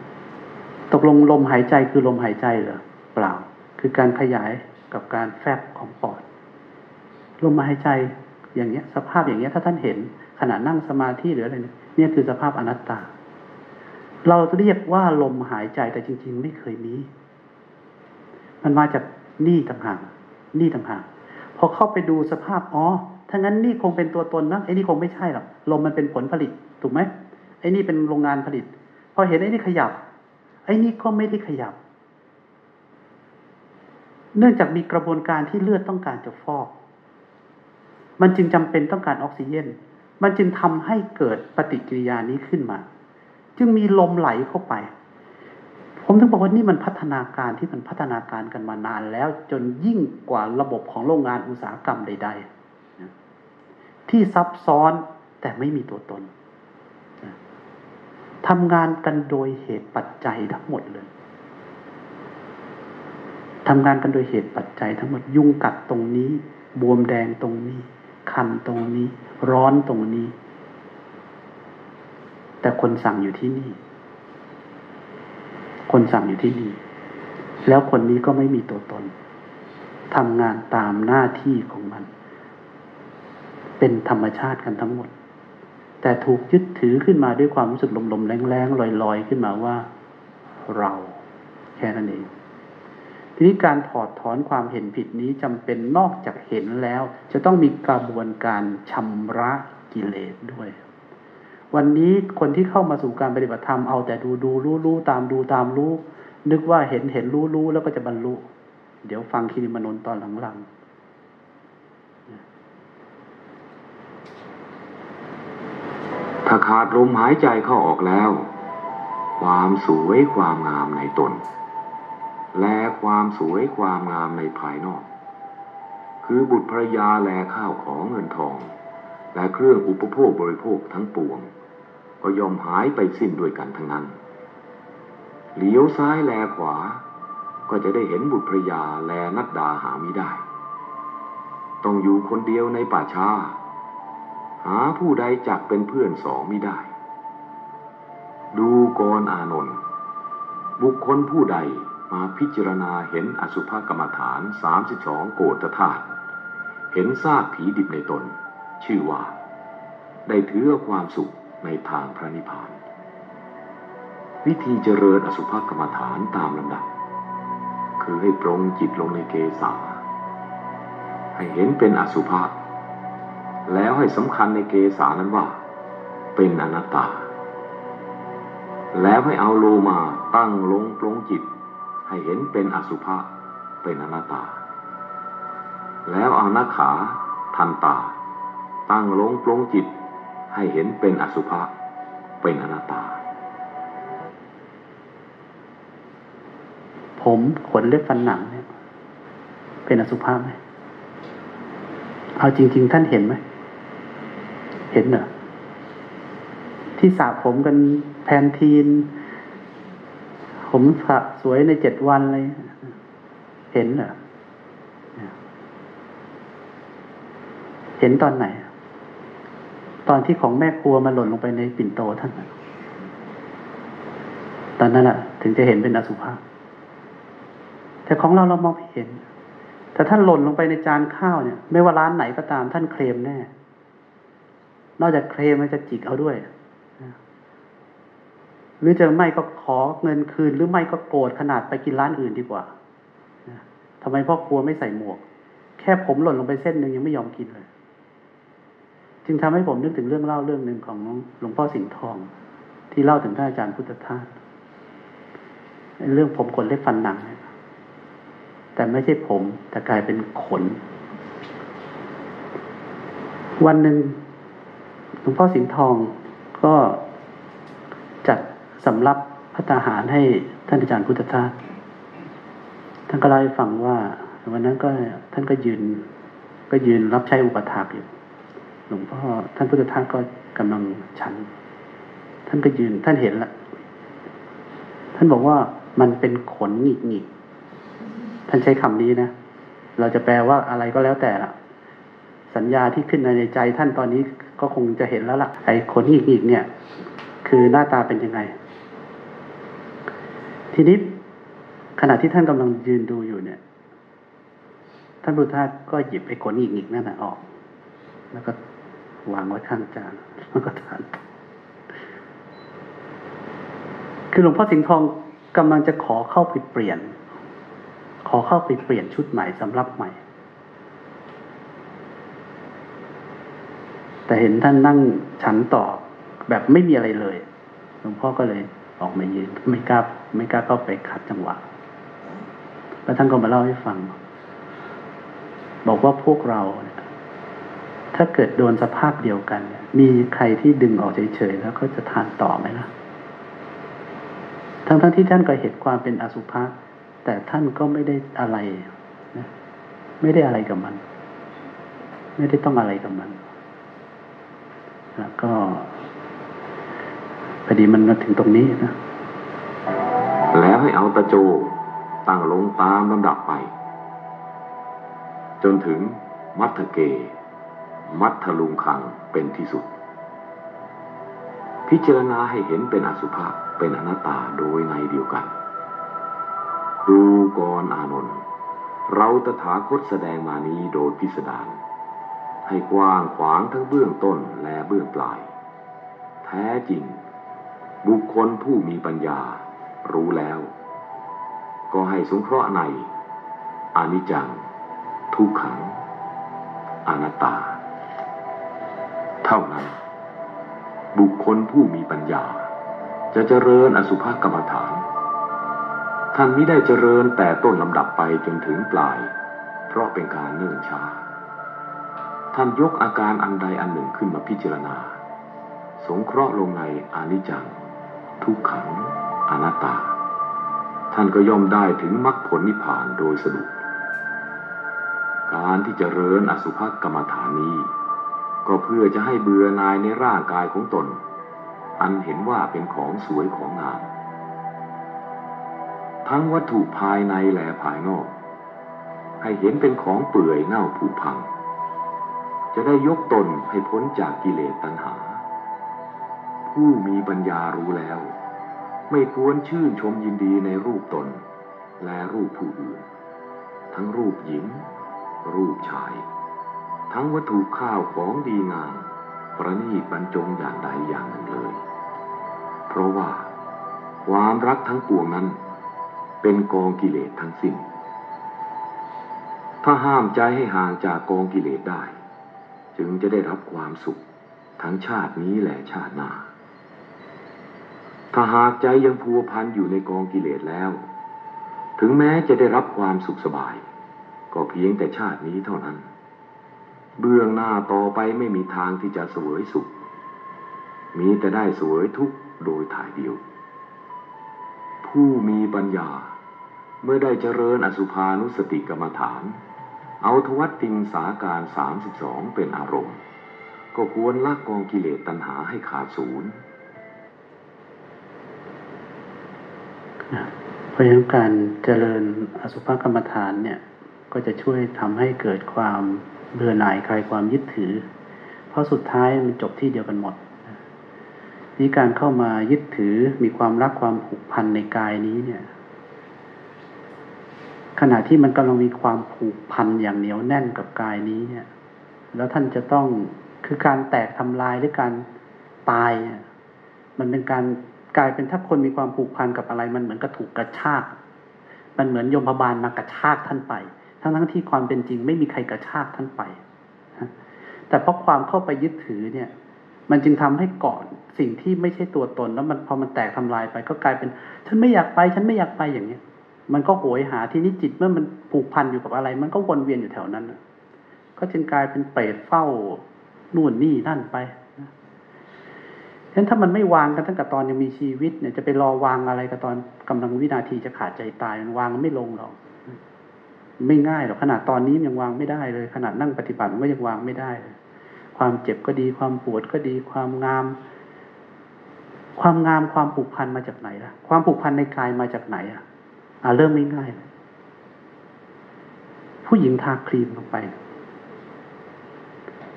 ตกลงลมหายใจคือลมหายใจเหรอเปล่า คือการขยายกับการแฟบของปอด ลมหายใจอย่างเงี้ย สภาพอย่างเงี้ย ถ้าท่านเห็นขณะนั่งสมาธิหรืออะไรเนี่ยนี่คือสภาพอนัตตา เราเรียกว่าลมหายใจแต่จริง ๆ ไม่เคยมี มันมาจากนี่ต่างหากนี่ต่างหากพอเข้าไปดูสภาพอ๋อถ้างั้นนี่คงเป็นตัวตนนะไอ้นี่คงไม่ใช่หรอกลมมันเป็นผลผลิตถูกไหมไอ้นี่เป็นโรงงานผลิต พอเห็นไอ้นี่ขยับ อ้นี่ก็ไม่ได้ขยับ เนื่องจากมีกระบวนการที่เลือดต้องการจะฟอก มันจึงจำเป็นต้องการออกซิเจน มันจึงทำให้เกิดปฏิกิริยานี้ขึ้นมา จึงมีลมไหลเข้าไป ผมถึงบอกว่านี่มันพัฒนาการที่มันพัฒนาการกันมานานแล้ว จนยิ่งกว่าระบบของโรงงานอุตสาหกรรมใด ๆ ที่ซับซ้อนแต่ไม่มีตัวตน ทำงานกันโดยเหตุปัจจัยทั้งหมดเลยทำงานกันโดยเหตุปัจจัยทั้งหมดยุงกัดตรงนี้ บวมแดงตรงนี้ คันตรงนี้ ร้อนตรงนี้ แต่คนสั่งอยู่ที่นี่ คนสั่งอยู่ที่นี่ แล้วคนนี้ก็ไม่มีตัวตนทำงานตามหน้าที่ของมัน เป็นธรรมชาติกันทั้งหมด แต่ถูกยึดถือขึ้นมาด้วยความรู้สึกลมๆแรงๆลอยๆ ขึ้นมาว่า เราแค่นั้นเองทีนี้การถอดถอนความเห็นผิดนี้จำเป็นนอกจากเห็นแล้ว จะต้องมีกระบวนการชำระกิเลสด้วย วันนี้คนที่เข้ามาสู่การปฏิบัติธรรมเอาแต่ดูดูรู้รู้ตามดูตามรู้ นึกว่าเห็นเห็นรู้รู้แล้วก็จะบรรลุ เดี๋ยวฟังคิริมนนตอนหลังๆ ถ้าขาดลมหายใจเข้าออกแล้ว ความสวยความงามในตน และความสวยความงามในภายนอก คือบุตรภรยาแลข้าวของเงินทอง และเครื่องอุปโภคบริโภคทั้งปวง ก็ยอมหายไปสิ้นด้วยกันทั้งนั้นเหลียวซ้ายแลขวา ก็จะได้เห็นบุตรภรยาแลนัดดาหามิได้ ต้องอยู่คนเดียวในป่าช้า หาผู้ใดจักเป็นเพื่อนสองมิได้ ดูกรอานนท์บุคคลผู้ใดมาพิจารณาเห็นอสุภกรรมฐาน 32 โกฏธาตุเห็นซากผีดิบในตน ชื่อว่า ได้ถือความสุขในทางพระนิพพาน วิธีเจริญอสุภกรรมฐานตามลำดับ คือให้ปรงจิตลงในเกสาให้เห็นเป็นอสุภะ แล้วให้สำคัญในเกสานั้นว่า เป็นอนัตตา แล้วให้เอาโลมาตั้งลงปรงจิต ให้เห็นเป็นอสุภะเป็นอนัตตา แล้วเอานาขาทันตา ตั้งลงปลงจิต ให้เห็นเป็นอสุภะเป็นอนัตตา ผมขนเล็บฟันหนังเนี่ยเป็นอสุภะไหมเอาจริง ๆ ท่านเห็นไหม เห็นเหรอที่สระผมกันแพนทีน ผมสระสวยในเจ็ดวันเลย เห็นเหรอเห็นตอนไหน ตอนที่ของแม่ครัวมาหล่นลงไปในปิ่นโตท่านตอนนั้นแหะถึงจะเห็นเป็นอสุภะแต่ของเราเรามองไม่เห็น แต่ท่านหล่นลงไปในจานข้าวเนี่ย ไม่ว่าร้านไหนก็ตามท่านเคลมแน่ นอกจากเคลมมันจะจิกเอาด้วย หรือจะไม่ก็ขอเงินคืน หรือไม่ก็โกรธขนาดไปกินร้านอื่นดีกว่าทำไมพ่อครัวไม่ใส่หมวก แค่ผมหล่นลงไปเส้นหนึ่งยังไม่ยอมกินเลย จึงทำให้ผมนึกถึงเรื่องเล่าเรื่องหนึ่งของหลวงพ่อสิงห์ทอง ที่เล่าถึงท่านอาจารย์พุทธทาสเรื่องผมขนเล็บฟันหนังแต่ไม่ใช่ผมแต่กลายเป็นขน วันหนึ่ง หลวงพ่อสิงห์ทองก็จัดสำรับพัฒหารให้ท่านอาจารย์พุทธทาสท่านก็เล่าให้ฟังว่าวันนั้นก็ท่านก็ยืน ก็ยืนรับใช้อุปถากอยู่ หลวงพ่อท่านพุทธทาสก็กำลังฉัน ท่านก็ยืนท่านเห็นละท่านบอกว่ามันเป็นขนหงิกหงิกท่านใช้คำนี้นะเราจะแปลว่าอะไรก็แล้วแต่ละสัญญาที่ขึ้นในใจท่านตอนนี้ ก็คงจะเห็นแล้วละ่ะไอ้ขนหงิกหงิกเนี่ย คือหน้าตาเป็นยังไง ทีนี้ขณะที่ท่านกำลังยืนดูอยู่เนี่ย ท่านพุทธาก็หยิบไอ้ขนอีกอีกนั่นนะออก แล้วก็วางไว้ข้างจานแล้วก็ทาน คือหลวงพ่อสิงห์ทองกำลังจะขอเข้าไปเปลี่ยน ขอเข้าไปเปลี่ยนชุดใหม่สำหรับใหม่ แต่เห็นท่านนั่งฉันต่อแบบไม่มีอะไรเลยหลวงพ่อก็เลยออกมายืนไม่กล้าไม่กล้าเข้าไปขัดจังหวะ แล้วท่านก็มาเล่าให้ฟัง บอกว่าพวกเราถ้าเกิดโดนสภาพเดียวกัน มีใครที่ดึงออกเฉยๆแล้วก็จะทานต่อไหมล่ะ ทั้งๆทที่ท่านก็เห็นความเป็นอสุภะแต่ท่านก็ไม่ได้อะไรนะไม่ได้อะไรกับมัน ไม่ได้ต้องอะไรกับมัน แล้วก็พอดีมันมาถึงตรงนี้นะ แล้วให้เอาตะโจตั้งลงตามลำดับไป จนถึงมัทเก มัทลุงคังเป็นที่สุด พิจารณาให้เห็นเป็นอสุภะเป็นอนัตตาโดยในเดียวกัน ดูกรอานนท์เราตถาคตแสดงมานี้โดยพิสดาร ให้กว้างขวางทั้งเบื้องต้นและเบื้องปลาย แท้จริง บุคคลผู้มีปัญญา รู้แล้ว ก็ให้สงเคราะห์ในอนิจจัง ทุกขัง อนัตตา เท่านั้น บุคคลผู้มีปัญญา จะเจริญอสุภกรรมฐาน ท่านไม่ได้เจริญแต่ต้นลำดับไปจนถึงปลาย เพราะเป็นการเนื่นช้า ท่านยกอาการอันใดอันหนึ่งขึ้นมาพิจารณา สงเคราะห์ลงในอนิจจัง ทุกขังอนัตตา ท่านก็ย่อมได้ถึงมรรคผลนิพพานโดยสะดวกการที่จเจริญอสุภกรรมฐานนี้ ก็เพื่อจะให้เบื่อนายในร่างกายของตน อันเห็นว่าเป็นของสวยของงาม ทั้งวัตถุภายในและภายนอก ให้เห็นเป็นของเปื่อยเน่าผุพัง จะได้ยกตนให้พ้นจากกิเลสตัณหา ผู้มีปัญญารู้แล้ว ไม่ควรชื่นชมยินดีในรูปตน และรูปผู้อื่น ทั้งรูปหญิง รูปชาย ทั้งวัตถุข้าวของดีงามประณีตบรรจงอย่างใดอย่างหนึ่งเลย เพราะว่า ความรักทั้งปวงนั้น เป็นกองกิเลสทั้งสิ้น ถ้าห้ามใจให้ห่างจากกองกิเลสได้ จึงจะได้รับความสุข ทั้งชาตินี้และชาติหน้า ถ้าหากใจยังพัวพันอยู่ในกองกิเลสแล้ว ถึงแม้จะได้รับความสุขสบาย ก็เพียงแต่ชาตินี้เท่านั้น เบื้องหน้าต่อไปไม่มีทางที่จะสวยสุข มีแต่ได้สวยทุกโดยถ่ายเดียว ผู้มีปัญญาเมื่อได้เจริญอสุภานุสติกรรมฐาน เอาทวัตติงสาการสามสิบสองเป็นอารมณ์ ก็ควรละกองกิเลสตัณหาให้ขาดศูนย์เพราะฉะนั้นการเจริญอสุภกรรมฐานเนี่ย ก็จะช่วยทำให้เกิดความเบื่อหน่ายคลายความยึดถือ เพราะสุดท้ายมันจบที่เดียวกันหมดนี่การเข้ามายึดถือมีความรักความผูกพันในกายนี้เนี่ย ขณะที่มันกำลังมีความผูกพันอย่างเหนียวแน่นกับกายนี้เนี่ย แล้วท่านจะต้องคือการแตกทำลายหรือการตายเนี่ยมันเป็นการกลายเป็นถ้าคนมีความผูกพันกับอะไร มันเหมือนกับถูกกระชาก มันเหมือนยมพบาลมากระชากท่านไป ทั้งทั้งที่ความเป็นจริงไม่มีใครกระชากท่านไป แต่เพราะความเข้าไปยึดถือเนี่ย มันจึงทำให้ก่อนสิ่งที่ไม่ใช่ตัวตนแล้วมันพอมันแตกทำลายไป ก็กลายเป็น ฉันไม่อยากไป ฉันไม่อยากไปอย่างเนี้ย มันก็โหยหาที่นี้จิตเมื่อมันผูกพันอยู่กับอะไร มันก็วนเวียนอยู่แถวนั้นก็จึงกลายเป็นเปรตเฝ้านู่นนี่นั่นไปฉะนั้นถ้ามันไม่วางกันตั้งแต่ตอนยังมีชีวิตเนี่ยจะไปรอวางอะไรกับตอนกำลังวินาทีจะขาดใจตายมันวางไม่ลงหรอกไม่ง่ายหรอกขนาดตอนนี้ยังวางไม่ได้เลย ขนาดนั่งปฏิบัติมันก็ยังวางไม่ได้เลยความเจ็บก็ดีความปวดก็ดีความงาม ความงามความผูกพันมาจากไหนล่ะ ความผูกพันในกายมาจากไหนอะ อ่าเริ่มไม่ง่ายเลยผู้หญิงทาครีมลงไป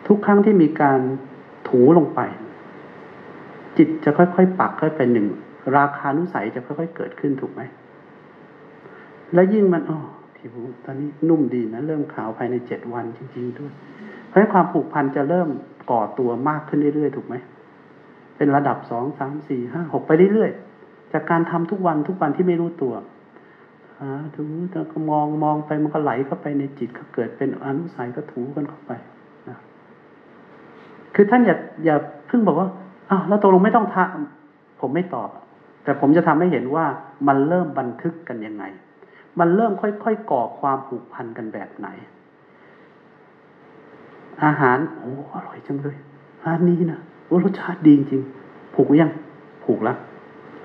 ทุกครั้งที่มีการถูลงไป จิตจะค่อยๆปักค่อยเป็นหนึ่ง ราคานุสัยจะค่อยๆเกิดขึ้นถูกไหม แล้วยิ่งมันอ๋อผิวตอนนี้นุ่มดีนะ เริ่มขาวภายในเจ็ดวันจริง ๆ ด้วย เพราะความผูกพันจะเริ่มก่อตัวมากขึ้นเรื่อยๆถูกไหม เป็นระดับสองสามสี่ห้าหกไปเรื่อยๆ จากการทำทุกวันทุกวันที่ไม่รู้ตัวาถูแล้วก็มองมองไปมันก็ไหลเข้าไปในจิตก็เกิดเป็นอนุสัยก็ถูกันเข้าไปนะคือท่านอย่าอย่าเพิ่งบอกว่าอ้าวแล้วตกลงไม่ต้องทำผมไม่ตอบ แต่ผมจะทำให้เห็นว่ามันเริ่มบันทึกกันยังไง มันเริ่มค่อยๆก่อความผูกพันกันแบบไหน อาหารโอ้อร่อยจังเลยร้านนี้นะโอ้รสชาติดีจริงผูกยังผูกแล้ว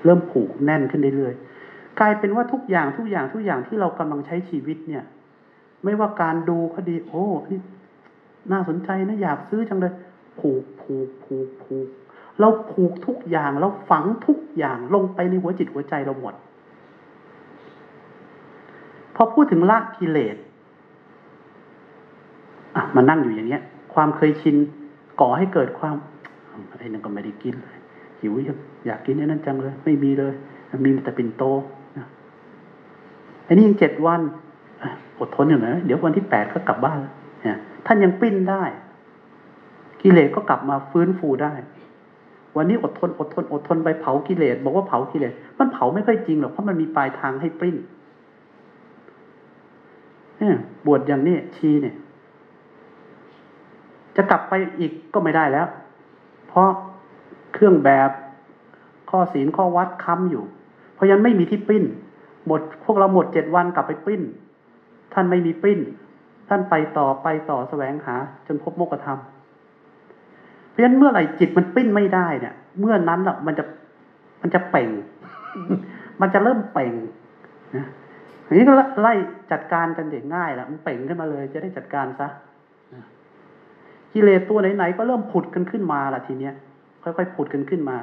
เริ่มผูกแน่นขึ้นเรื่อยๆ กลายเป็นว่าทุกอย่างทุกอย่างทุกอย่างที่เรากำลังใช้ชีวิตเนี่ย ไม่ว่าการดูก็ดี โอ้นี่น่าสนใจนะอยากซื้อจังเลยผูกผูกผูกผูกเราผูกทุกอย่างเราฝังทุกอย่างลงไปในหัวจิตหัวใจเราหมด พอพูดถึงละกิเลสอะมานั่งอยู่อย่างเงี้ย ความเคยชินก่อให้เกิดความไอ้นั่นก็ไม่ได้กินเลยหิวอยากกินไอ้นั่นจังเลย ไม่มีเลย มีแต่ปิ่นโต อ้นี่ยังเจ็ดวันอดทนอยู่นะเดี๋ยววันที่แปดก็กลับบ้านแล้วท่านยังปิ้นได้ กิเลสก็กลับมาฟื้นฟูได้ วันนี้อดทนอดทนอดทนไปเผากิเลสบอกว่าเผากิเลสมันเผาไม่ค่อยจริงหรอกเพราะมันมีปลายทางให้ปริ้นเนี่ยบวชอย่างนี้ชีเนี่ย จะกลับไปอีกก็ไม่ได้แล้ว เพราะเครื่องแบบข้อศีลข้อวัดค้ำอยู่ เพราะยังไม่มีที่ปิ้น หมดพวกเราหมดเจ็ดวันกลับไปปิ้น ท่านไม่มีปิ้น ท่านไปต่อไปต่อแสวงหา จนพบโมกธรรม เพราะฉะนั้นเมื่อไหร่จิตมันปิ้นไม่ได้เนี่ย เมื่อนั้นอะมันจะมันจะเป่ง มันจะเริ่มเป่งนะอันนี้ก็ไล่จัดการกันเด็กง่ายละมันเป่งขึ้นมาเลย จะได้จัดการซะกิเลสตัวไหนๆก็เริ่มผุดกันขึ้นมาละทีเนี้ยค่อยๆผุดกันขึ้นมา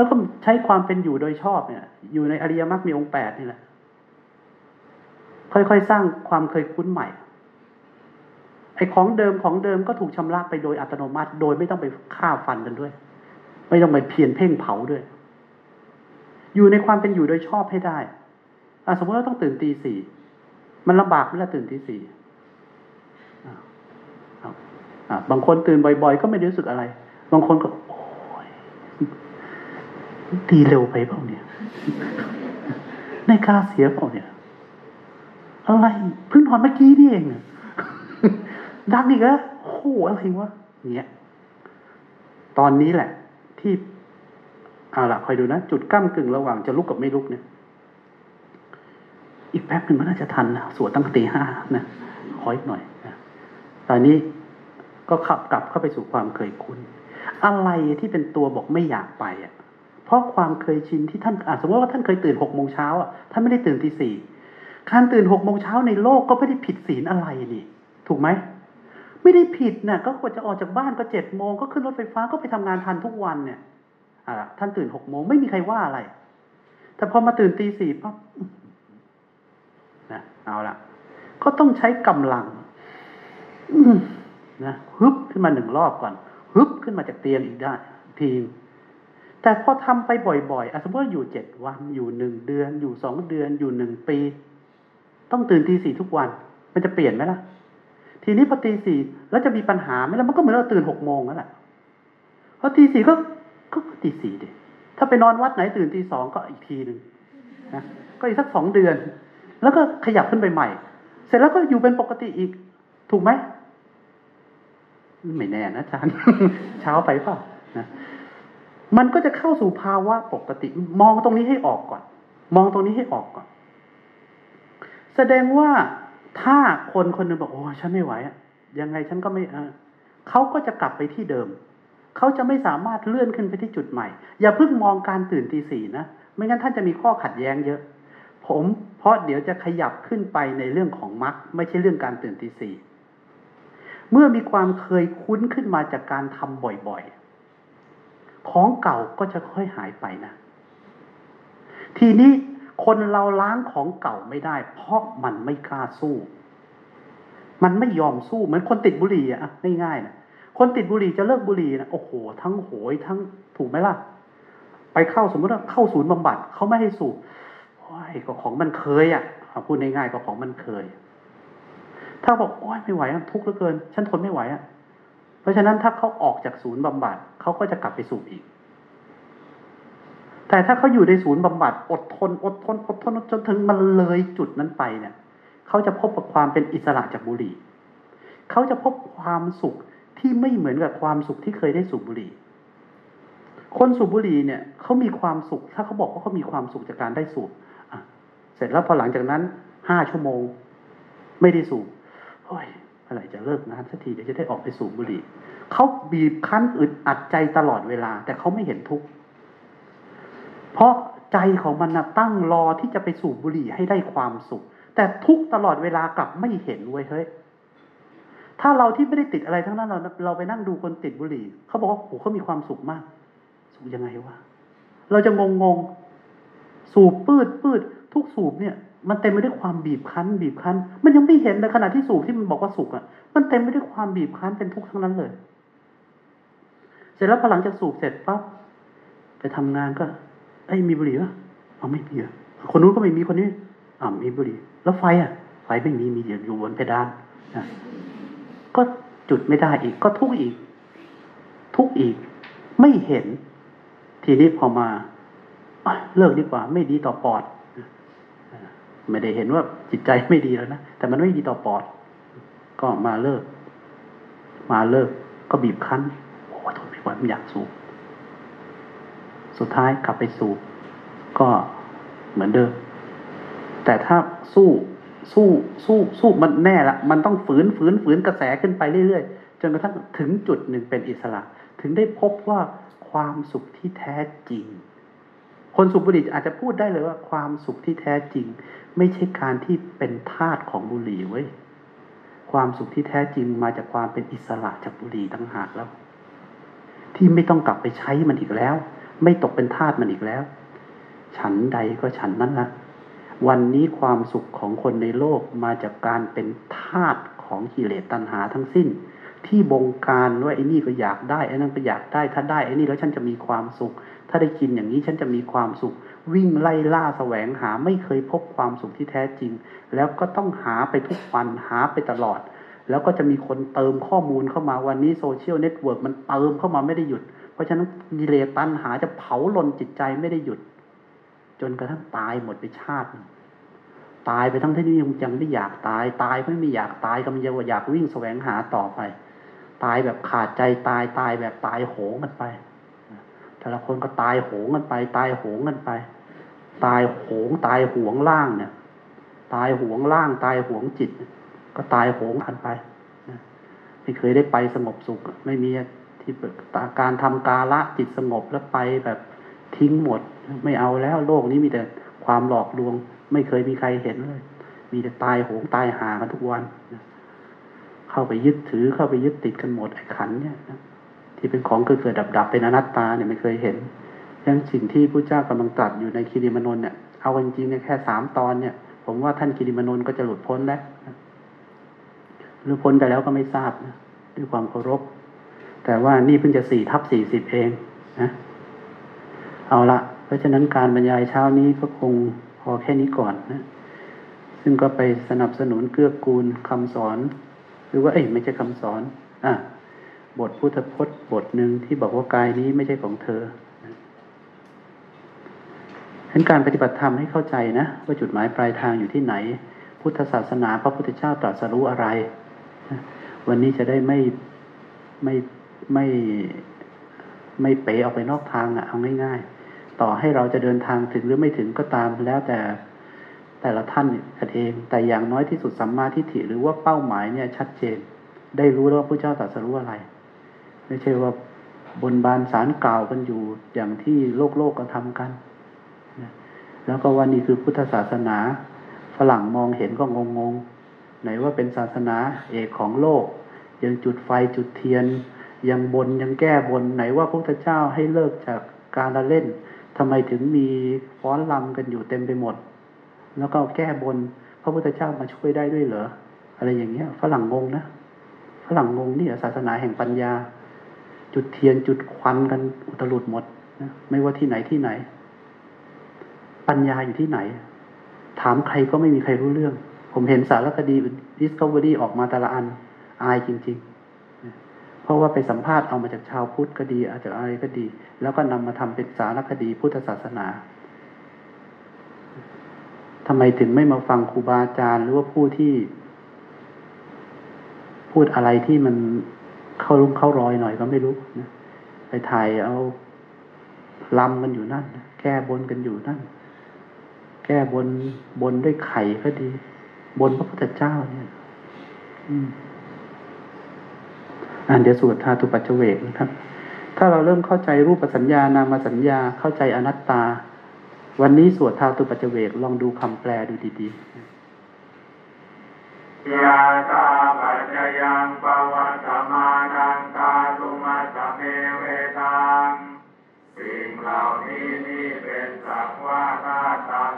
แล้วก็ใช้ความเป็นอยู่โดยชอบเนี่ย อยู่ในอริยมรรคมีองค์แปดนี่แหละ ค่อยๆสร้างความเคยคุ้นใหม่ ไอ้ของเดิมของเดิมก็ถูกชำระไปโดยอัตโนมัติ โดยไม่ต้องไปฆ่าฟันกันด้วย ไม่ต้องไปเพียนเพ่งเผาด้วย อยู่ในความเป็นอยู่โดยชอบให้ได้สมมติว่าต้องตื่นตีสี่ มันลำบากเวลาตื่นตีสี่บางคนตื่นบ่อย ๆ ก็ไม่รู้สึกอะไร บางคนก็โอ้ย ตีเร็วไปเปล่าเนี่ยในกาเสียเปล่าเนี่ย อะไรเพิ่งนอนเมื่อกี้นี่เองดังอีกแล้วโอ้โหอะไรวะเนี่ยตอนนี้แหละ ที่เอาละคอยดูนะ จุดก้ากึ่งระหว่างจะลุกกับไม่ลุกเนี่ย อีกแป๊บหนึ่งมันน่าจะทันนะสวดตั้งตีห้านะขออีกหน่อยนะตอนนี้ก็ขับกลับเข้าไปสู่ความเคยคุ้น อะไรที่เป็นตัวบอกไม่อยากไปอะ เพราะความเคยชินที่ท่านอาสมมติว่าท่านเคยตื่นหกโมงเช้าอะท่านไม่ได้ตื่นตีสี่การตื่นหกโมงเช้าในโลกก็ไม่ได้ผิดศีลอะไรนี่ ถูกไหมไม่ได้ผิดนะ่ะก็ควรจะออกจากบ้านก็เจ็ดโมงก็ขึ้นรถไฟฟ้าก็ไปทำงานทันทุกวันเนี่ยอ่าท่านตื่นหกโมงไม่มีใครว่าอะไร แต่พอมาตื่นตีสี่ปั๊บนะเอาละก็ต้องใช้กำลังนะฮึบขึ้นมาหนึ่งรอบก่อนฮึบขึ้นมาจากเตียงอีกได้ทีม แต่พอทำไปบ่อยๆ สมมติว่าอยู่เจ็ดวัน อยู่หนึ่งเดือน อยู่สองเดือน อยู่หนึ่งปี ต้องตื่นตีสี่ทุกวัน มันจะเปลี่ยนไหมล่ะ ทีนี้พอตีสี่แล้วจะมีปัญหาไหมล่ะ มันก็เหมือนเราตื่นหกโมงนั่นแหละพอตีสี่ก็ ก็ตีสี่ดิ ถ้าไปนอนวัดไหนตื่นตีสองก็อีกทีหนึ่งนะ ก็อีกสักสองเดือน แล้วก็ขยับขึ้นไปใหม่ เสร็จแล้วก็อยู่เป็นปกติอีก ถูกไหม ไม่แน่นะอาจารย์ เช้าไปเปล่านะ มันก็จะเข้าสู่ภาวะปกติ มองตรงนี้ให้ออกก่อน มองตรงนี้ให้ออกก่อน แสดงว่าถ้าคนคนหนึ่งบอกโอ้ฉันไม่ไหวอะยังไงฉันก็ไม่เออเขาก็จะกลับไปที่เดิม เขาจะไม่สามารถเลื่อนขึ้นไปที่จุดใหม่ อย่าเพิ่งมองการตื่นตีสี่นะ ไม่งั้นท่านจะมีข้อขัดแย้งเยอะ ผมเพราะเดี๋ยวจะขยับขึ้นไปในเรื่องของมรรคไม่ใช่เรื่องการตื่นตีสี่เมื่อมีความเคยคุ้นขึ้นมาจากการทำบ่อยๆ ของเก่าก็จะค่อยหายไปนะ ทีนี้คนเราล้างของเก่าไม่ได้ เพราะมันไม่กล้าสู้ มันไม่ยอมสู้เหมือนคนติดบุหรี่อะง่ายๆนะคนติดบุหรี่จะเลิกบุหรี่นะโอ้โห ทั้งโหยทั้งถูกไหมล่ะ ไปเข้าสมมติว่าเข้าศูนย์บำบัดเขาไม่ให้สูบโอ้ยก็ของมันเคยอะ่ะพูดง่ายๆก็ของมันเคย ถ้าบอกโอ้ยไม่ไหวทุกข์เหลือเกิน ฉันทนไม่ไหวอะ เพราะฉะนั้นถ้าเขาออกจากศูนย์บำบัด เขาก็จะกลับไปสูบอีก แต่ถ้าเขาอยู่ในศูนย์บำบัดอดทน อดทน อดทนจนถึงมันเลยจุดนั้นไปเนี่ยเขาจะพบกับความเป็นอิสระจากบุหรี่เขาจะพบความสุขที่ไม่เหมือนกับความสุขที่เคยได้สูบบุหรี่ คนสูบบุหรี่เนี่ยเขามีความสุข ถ้าเขาบอกว่าเขามีความสุขจากการได้สูบเสร็จแล้วพอหลังจากนั้นห้าชั่วโมง ไม่ได้สูบโอ้ยอะไรจะเลิกงานสักทีเดี๋ยวจะได้ออกไปสูบบุหรี่ เขาบีบคั้นอึดอัดใจตลอดเวลา แต่เขาไม่เห็นทุกข์เพราะใจของมันนะตั้งรอที่จะไปสูบบุหรี่ให้ได้ความสุข แต่ทุกตลอดเวลากลับไม่เห็นเว้ยเฮ้ยถ้าเราที่ไม่ได้ติดอะไรทั้งนั้นเราเราไปนั่งดูคนติดบุหรี่เขาบอกว่าโอ้เขามีความสุขมาก สุขยังไงวะเราจะงงงงสูบปืดปืดทุกสูบเนี่ย มันเต็มไปด้วยความบีบคั้น บีบคั้น มันยังไม่เห็นในขณะที่สูบที่มันบอกว่าสุขอะ มันเต็มไปด้วยความบีบคั้นเป็นทุกข์ทั้งนั้นเลย สร็จแล้วพอหลังจากสูบเสร็จปั๊บไปทำงานก็ ไอ้ยมีบุหรี่ปะเอาไม่มีอะคนนู้นก็ไม่มีคนนี้อ่ามีบุหรี่ แล้วไฟอะ ไฟไม่มีมีอยู่บนเพดานนะก็จุดไม่ได้อีก ก็ทุกข์อีก ทุกข์อีก ไม่เห็น ทีนี้พอมาเลิกดีกว่า ไม่ดีต่อปอดไม่ได้เห็นว่าจิตใจไม่ดีแล้วนะแต่มันไม่ดีต่อปอด ก็มาเลิก มาเลิก ก็บีบคั้น โอ้ทนไม่ไหวไม่อยากสูบ สุดท้ายกลับไปสูบ ก็เหมือนเดิม แต่ถ้าสู้สู้สู้สู้มันแน่ละ มันต้องฝืนฝืนฝืนกระแสขึ้นไปเรื่อยๆ จนกระทั่งถึงจุดหนึ่งเป็นอิสระ ถึงได้พบว่าความสุขที่แท้จริง คนสุขบุหรี่อาจจะพูดได้เลยว่าความสุขที่แท้จริง ไม่ใช่การที่เป็นทาสของบุหรี่เว้ยความสุขที่แท้จริงมาจากความเป็นอิสระจากบุหรี่ตั้งหากแล้ว ที่ไม่ต้องกลับไปใช้มันอีกแล้ว ไม่ตกเป็นทาสมันอีกแล้ว ฉันใดก็ฉันนั้นละวันนี้ความสุขของคนในโลกมาจากการเป็นทาสของกิเลสตัณหาทั้งสิ้น ที่บงการว่าไอ้นี่ก็อยากได้ไอ้นั่นก็อยากได้ถ้าได้ไอ้นี่แล้วฉันจะมีความสุข ถ้าได้กินอย่างนี้ฉันจะมีความสุข วิ่งไล่ล่าแสวงหาไม่เคยพบความสุขที่แท้จริง แล้วก็ต้องหาไปทุกวันหาไปตลอด แล้วก็จะมีคนเติมข้อมูลเข้ามาวันนี้ social network มันเติมเข้ามาไม่ได้หยุด เพราะฉะนั้นกิเลสตัณหาจะเผาลนจิตใจไม่ได้หยุด จนกระทั่งตายหมดไปชาติ ตายไปทั้งที่นี่ยังไม่อยากตายตายเพราะไม่อยากตายกำลังอยากวิ่งแสวงหาต่อไป ตายแบบขาดใจตายตายแบบตายโหงกันไปแต่ละคนก็ตายโหงกันไป ตายโหงกันไป ตายโหงตายหวงล่างเนี่ย ตายหวงล่าง ตายหวงจิต ก็ตายโหงกันไปไม่เคยได้ไปสงบสุข ไม่มีที่การทำกาละจิตสงบแล้วไปแบบทิ้งหมด ไม่เอาแล้วโลกนี้มีแต่ความหลอกลวง ไม่เคยมีใครเห็นเลย มีแต่ตายโหงตายหากันทุกวันเข้าไปยึดถือเข้าไปยึดติดกันหมดไอ้ขันเนี่ยที่เป็นของเกิดเกิดดับดับเป็นอนัตตาเนี่ยไม่เคยเห็นยังสิ่งที่พระเจ้ากำลังตรัสอยู่ในคิริมนนเนี่ยเอาจริงๆเนี่ยแค่สามตอนเนี่ย ผมว่าท่านคิริมนนก็จะหลุดพ้นแล้ว หรือพ้นไปแล้วก็ไม่ทราบนะด้วยความเคารพ แต่ว่านี่เพิ่งจะสี่ทับสี่สิบเองนะเอาละเพราะฉะนั้นการบรรยายเช้านี้ก็คงพอแค่นี้ก่อนนะซึ่งก็ไปสนับสนุนเกื้อกูลคำสอน หรือว่าเอ้ยไม่ใช่คำสอนอะบทพุทธพจน์บทหนึ่งที่บอกว่ากายนี้ไม่ใช่ของเธอฉะนั้นการปฏิบัติธรรมให้เข้าใจนะ ว่าจุดหมายปลายทางอยู่ที่ไหน พุทธศาสนาพระพุทธเจ้าตรัสรู้อะไร วันนี้จะได้ไม่ไม่ไม่ไม่เป๋ออกไปนอกทางอะเอาง่าย ๆ ต่อให้เราจะเดินทางถึงหรือไม่ถึงก็ตามแล้วแต่แต่ละท่านกันเอง แต่อย่างน้อยที่สุดสัมมาทิฏฐิหรือว่าเป้าหมายเนี่ยชัดเจน ได้รู้แล้วว่าพระเจ้าตรัสรู้อะไร ไม่ใช่ว่าบนบานสารกล่าวกันอยู่อย่างที่โลกโลกก็ทำกันแล้วก็วันนี้คือพุทธศาสนา ฝรั่งมองเห็นก็งงง ไหนว่าเป็นศาสนาเอกของโลก ยังจุดไฟจุดเทียน ยังบนยังแก้บนไหนว่าพระพุทธเจ้าให้เลิกจากการละเล่นทำไมถึงมีฟ้อนลำกันอยู่เต็มไปหมด แล้วก็แก้บนพระพุทธเจ้ามาช่วยได้ด้วยเหรออะไรอย่างเงี้ยฝรั่งงงนะฝรั่งงงนี่ศาสนาแห่งปัญญา จุดเทียนจุดควันกันอุตลุดหมดนะไม่ว่าที่ไหนที่ไหน ปัญญาอยู่ที่ไหน ถามใครก็ไม่มีใครรู้เรื่อง ผมเห็นสารคดี Discovery ออกมาแต่ละอัน อายจริง ๆ เพราะว่าไปสัมภาษณ์เอามาจากชาวพุทธก็ดี อาจจะอะไรก็ดี แล้วก็นำมาทำเป็นสารคดีพุทธศาสนาทำไมถึงไม่มาฟังครูบาอาจารย์หรือว่าผู้ที่ พูดอะไรที่มันเข้ารุ่งเข้ารอยหน่อยก็ไม่รู้นะไปถ่ายเอาลำกันอยู่นั่น แก้บนกันอยู่นั่น แก้บนบนด้วยไข่ก็ดี บนพระพุทธเจ้าเนี่ยอืมอ่านเดี๋ยวสวดธาตุปัจเจเวกนะครับ ถ้าเราเริ่มเข้าใจรูปสัญญานามสัญญาเข้าใจอนัตตา วันนี้สวดธาตุปัจเจเวกลองดูคำแปลดูดีๆยาตาปัจจยังปวัตมานังกาตุมัสเมเวตังสิ่งเหล่านี้นี่เป็นสักว่าถ้าตาม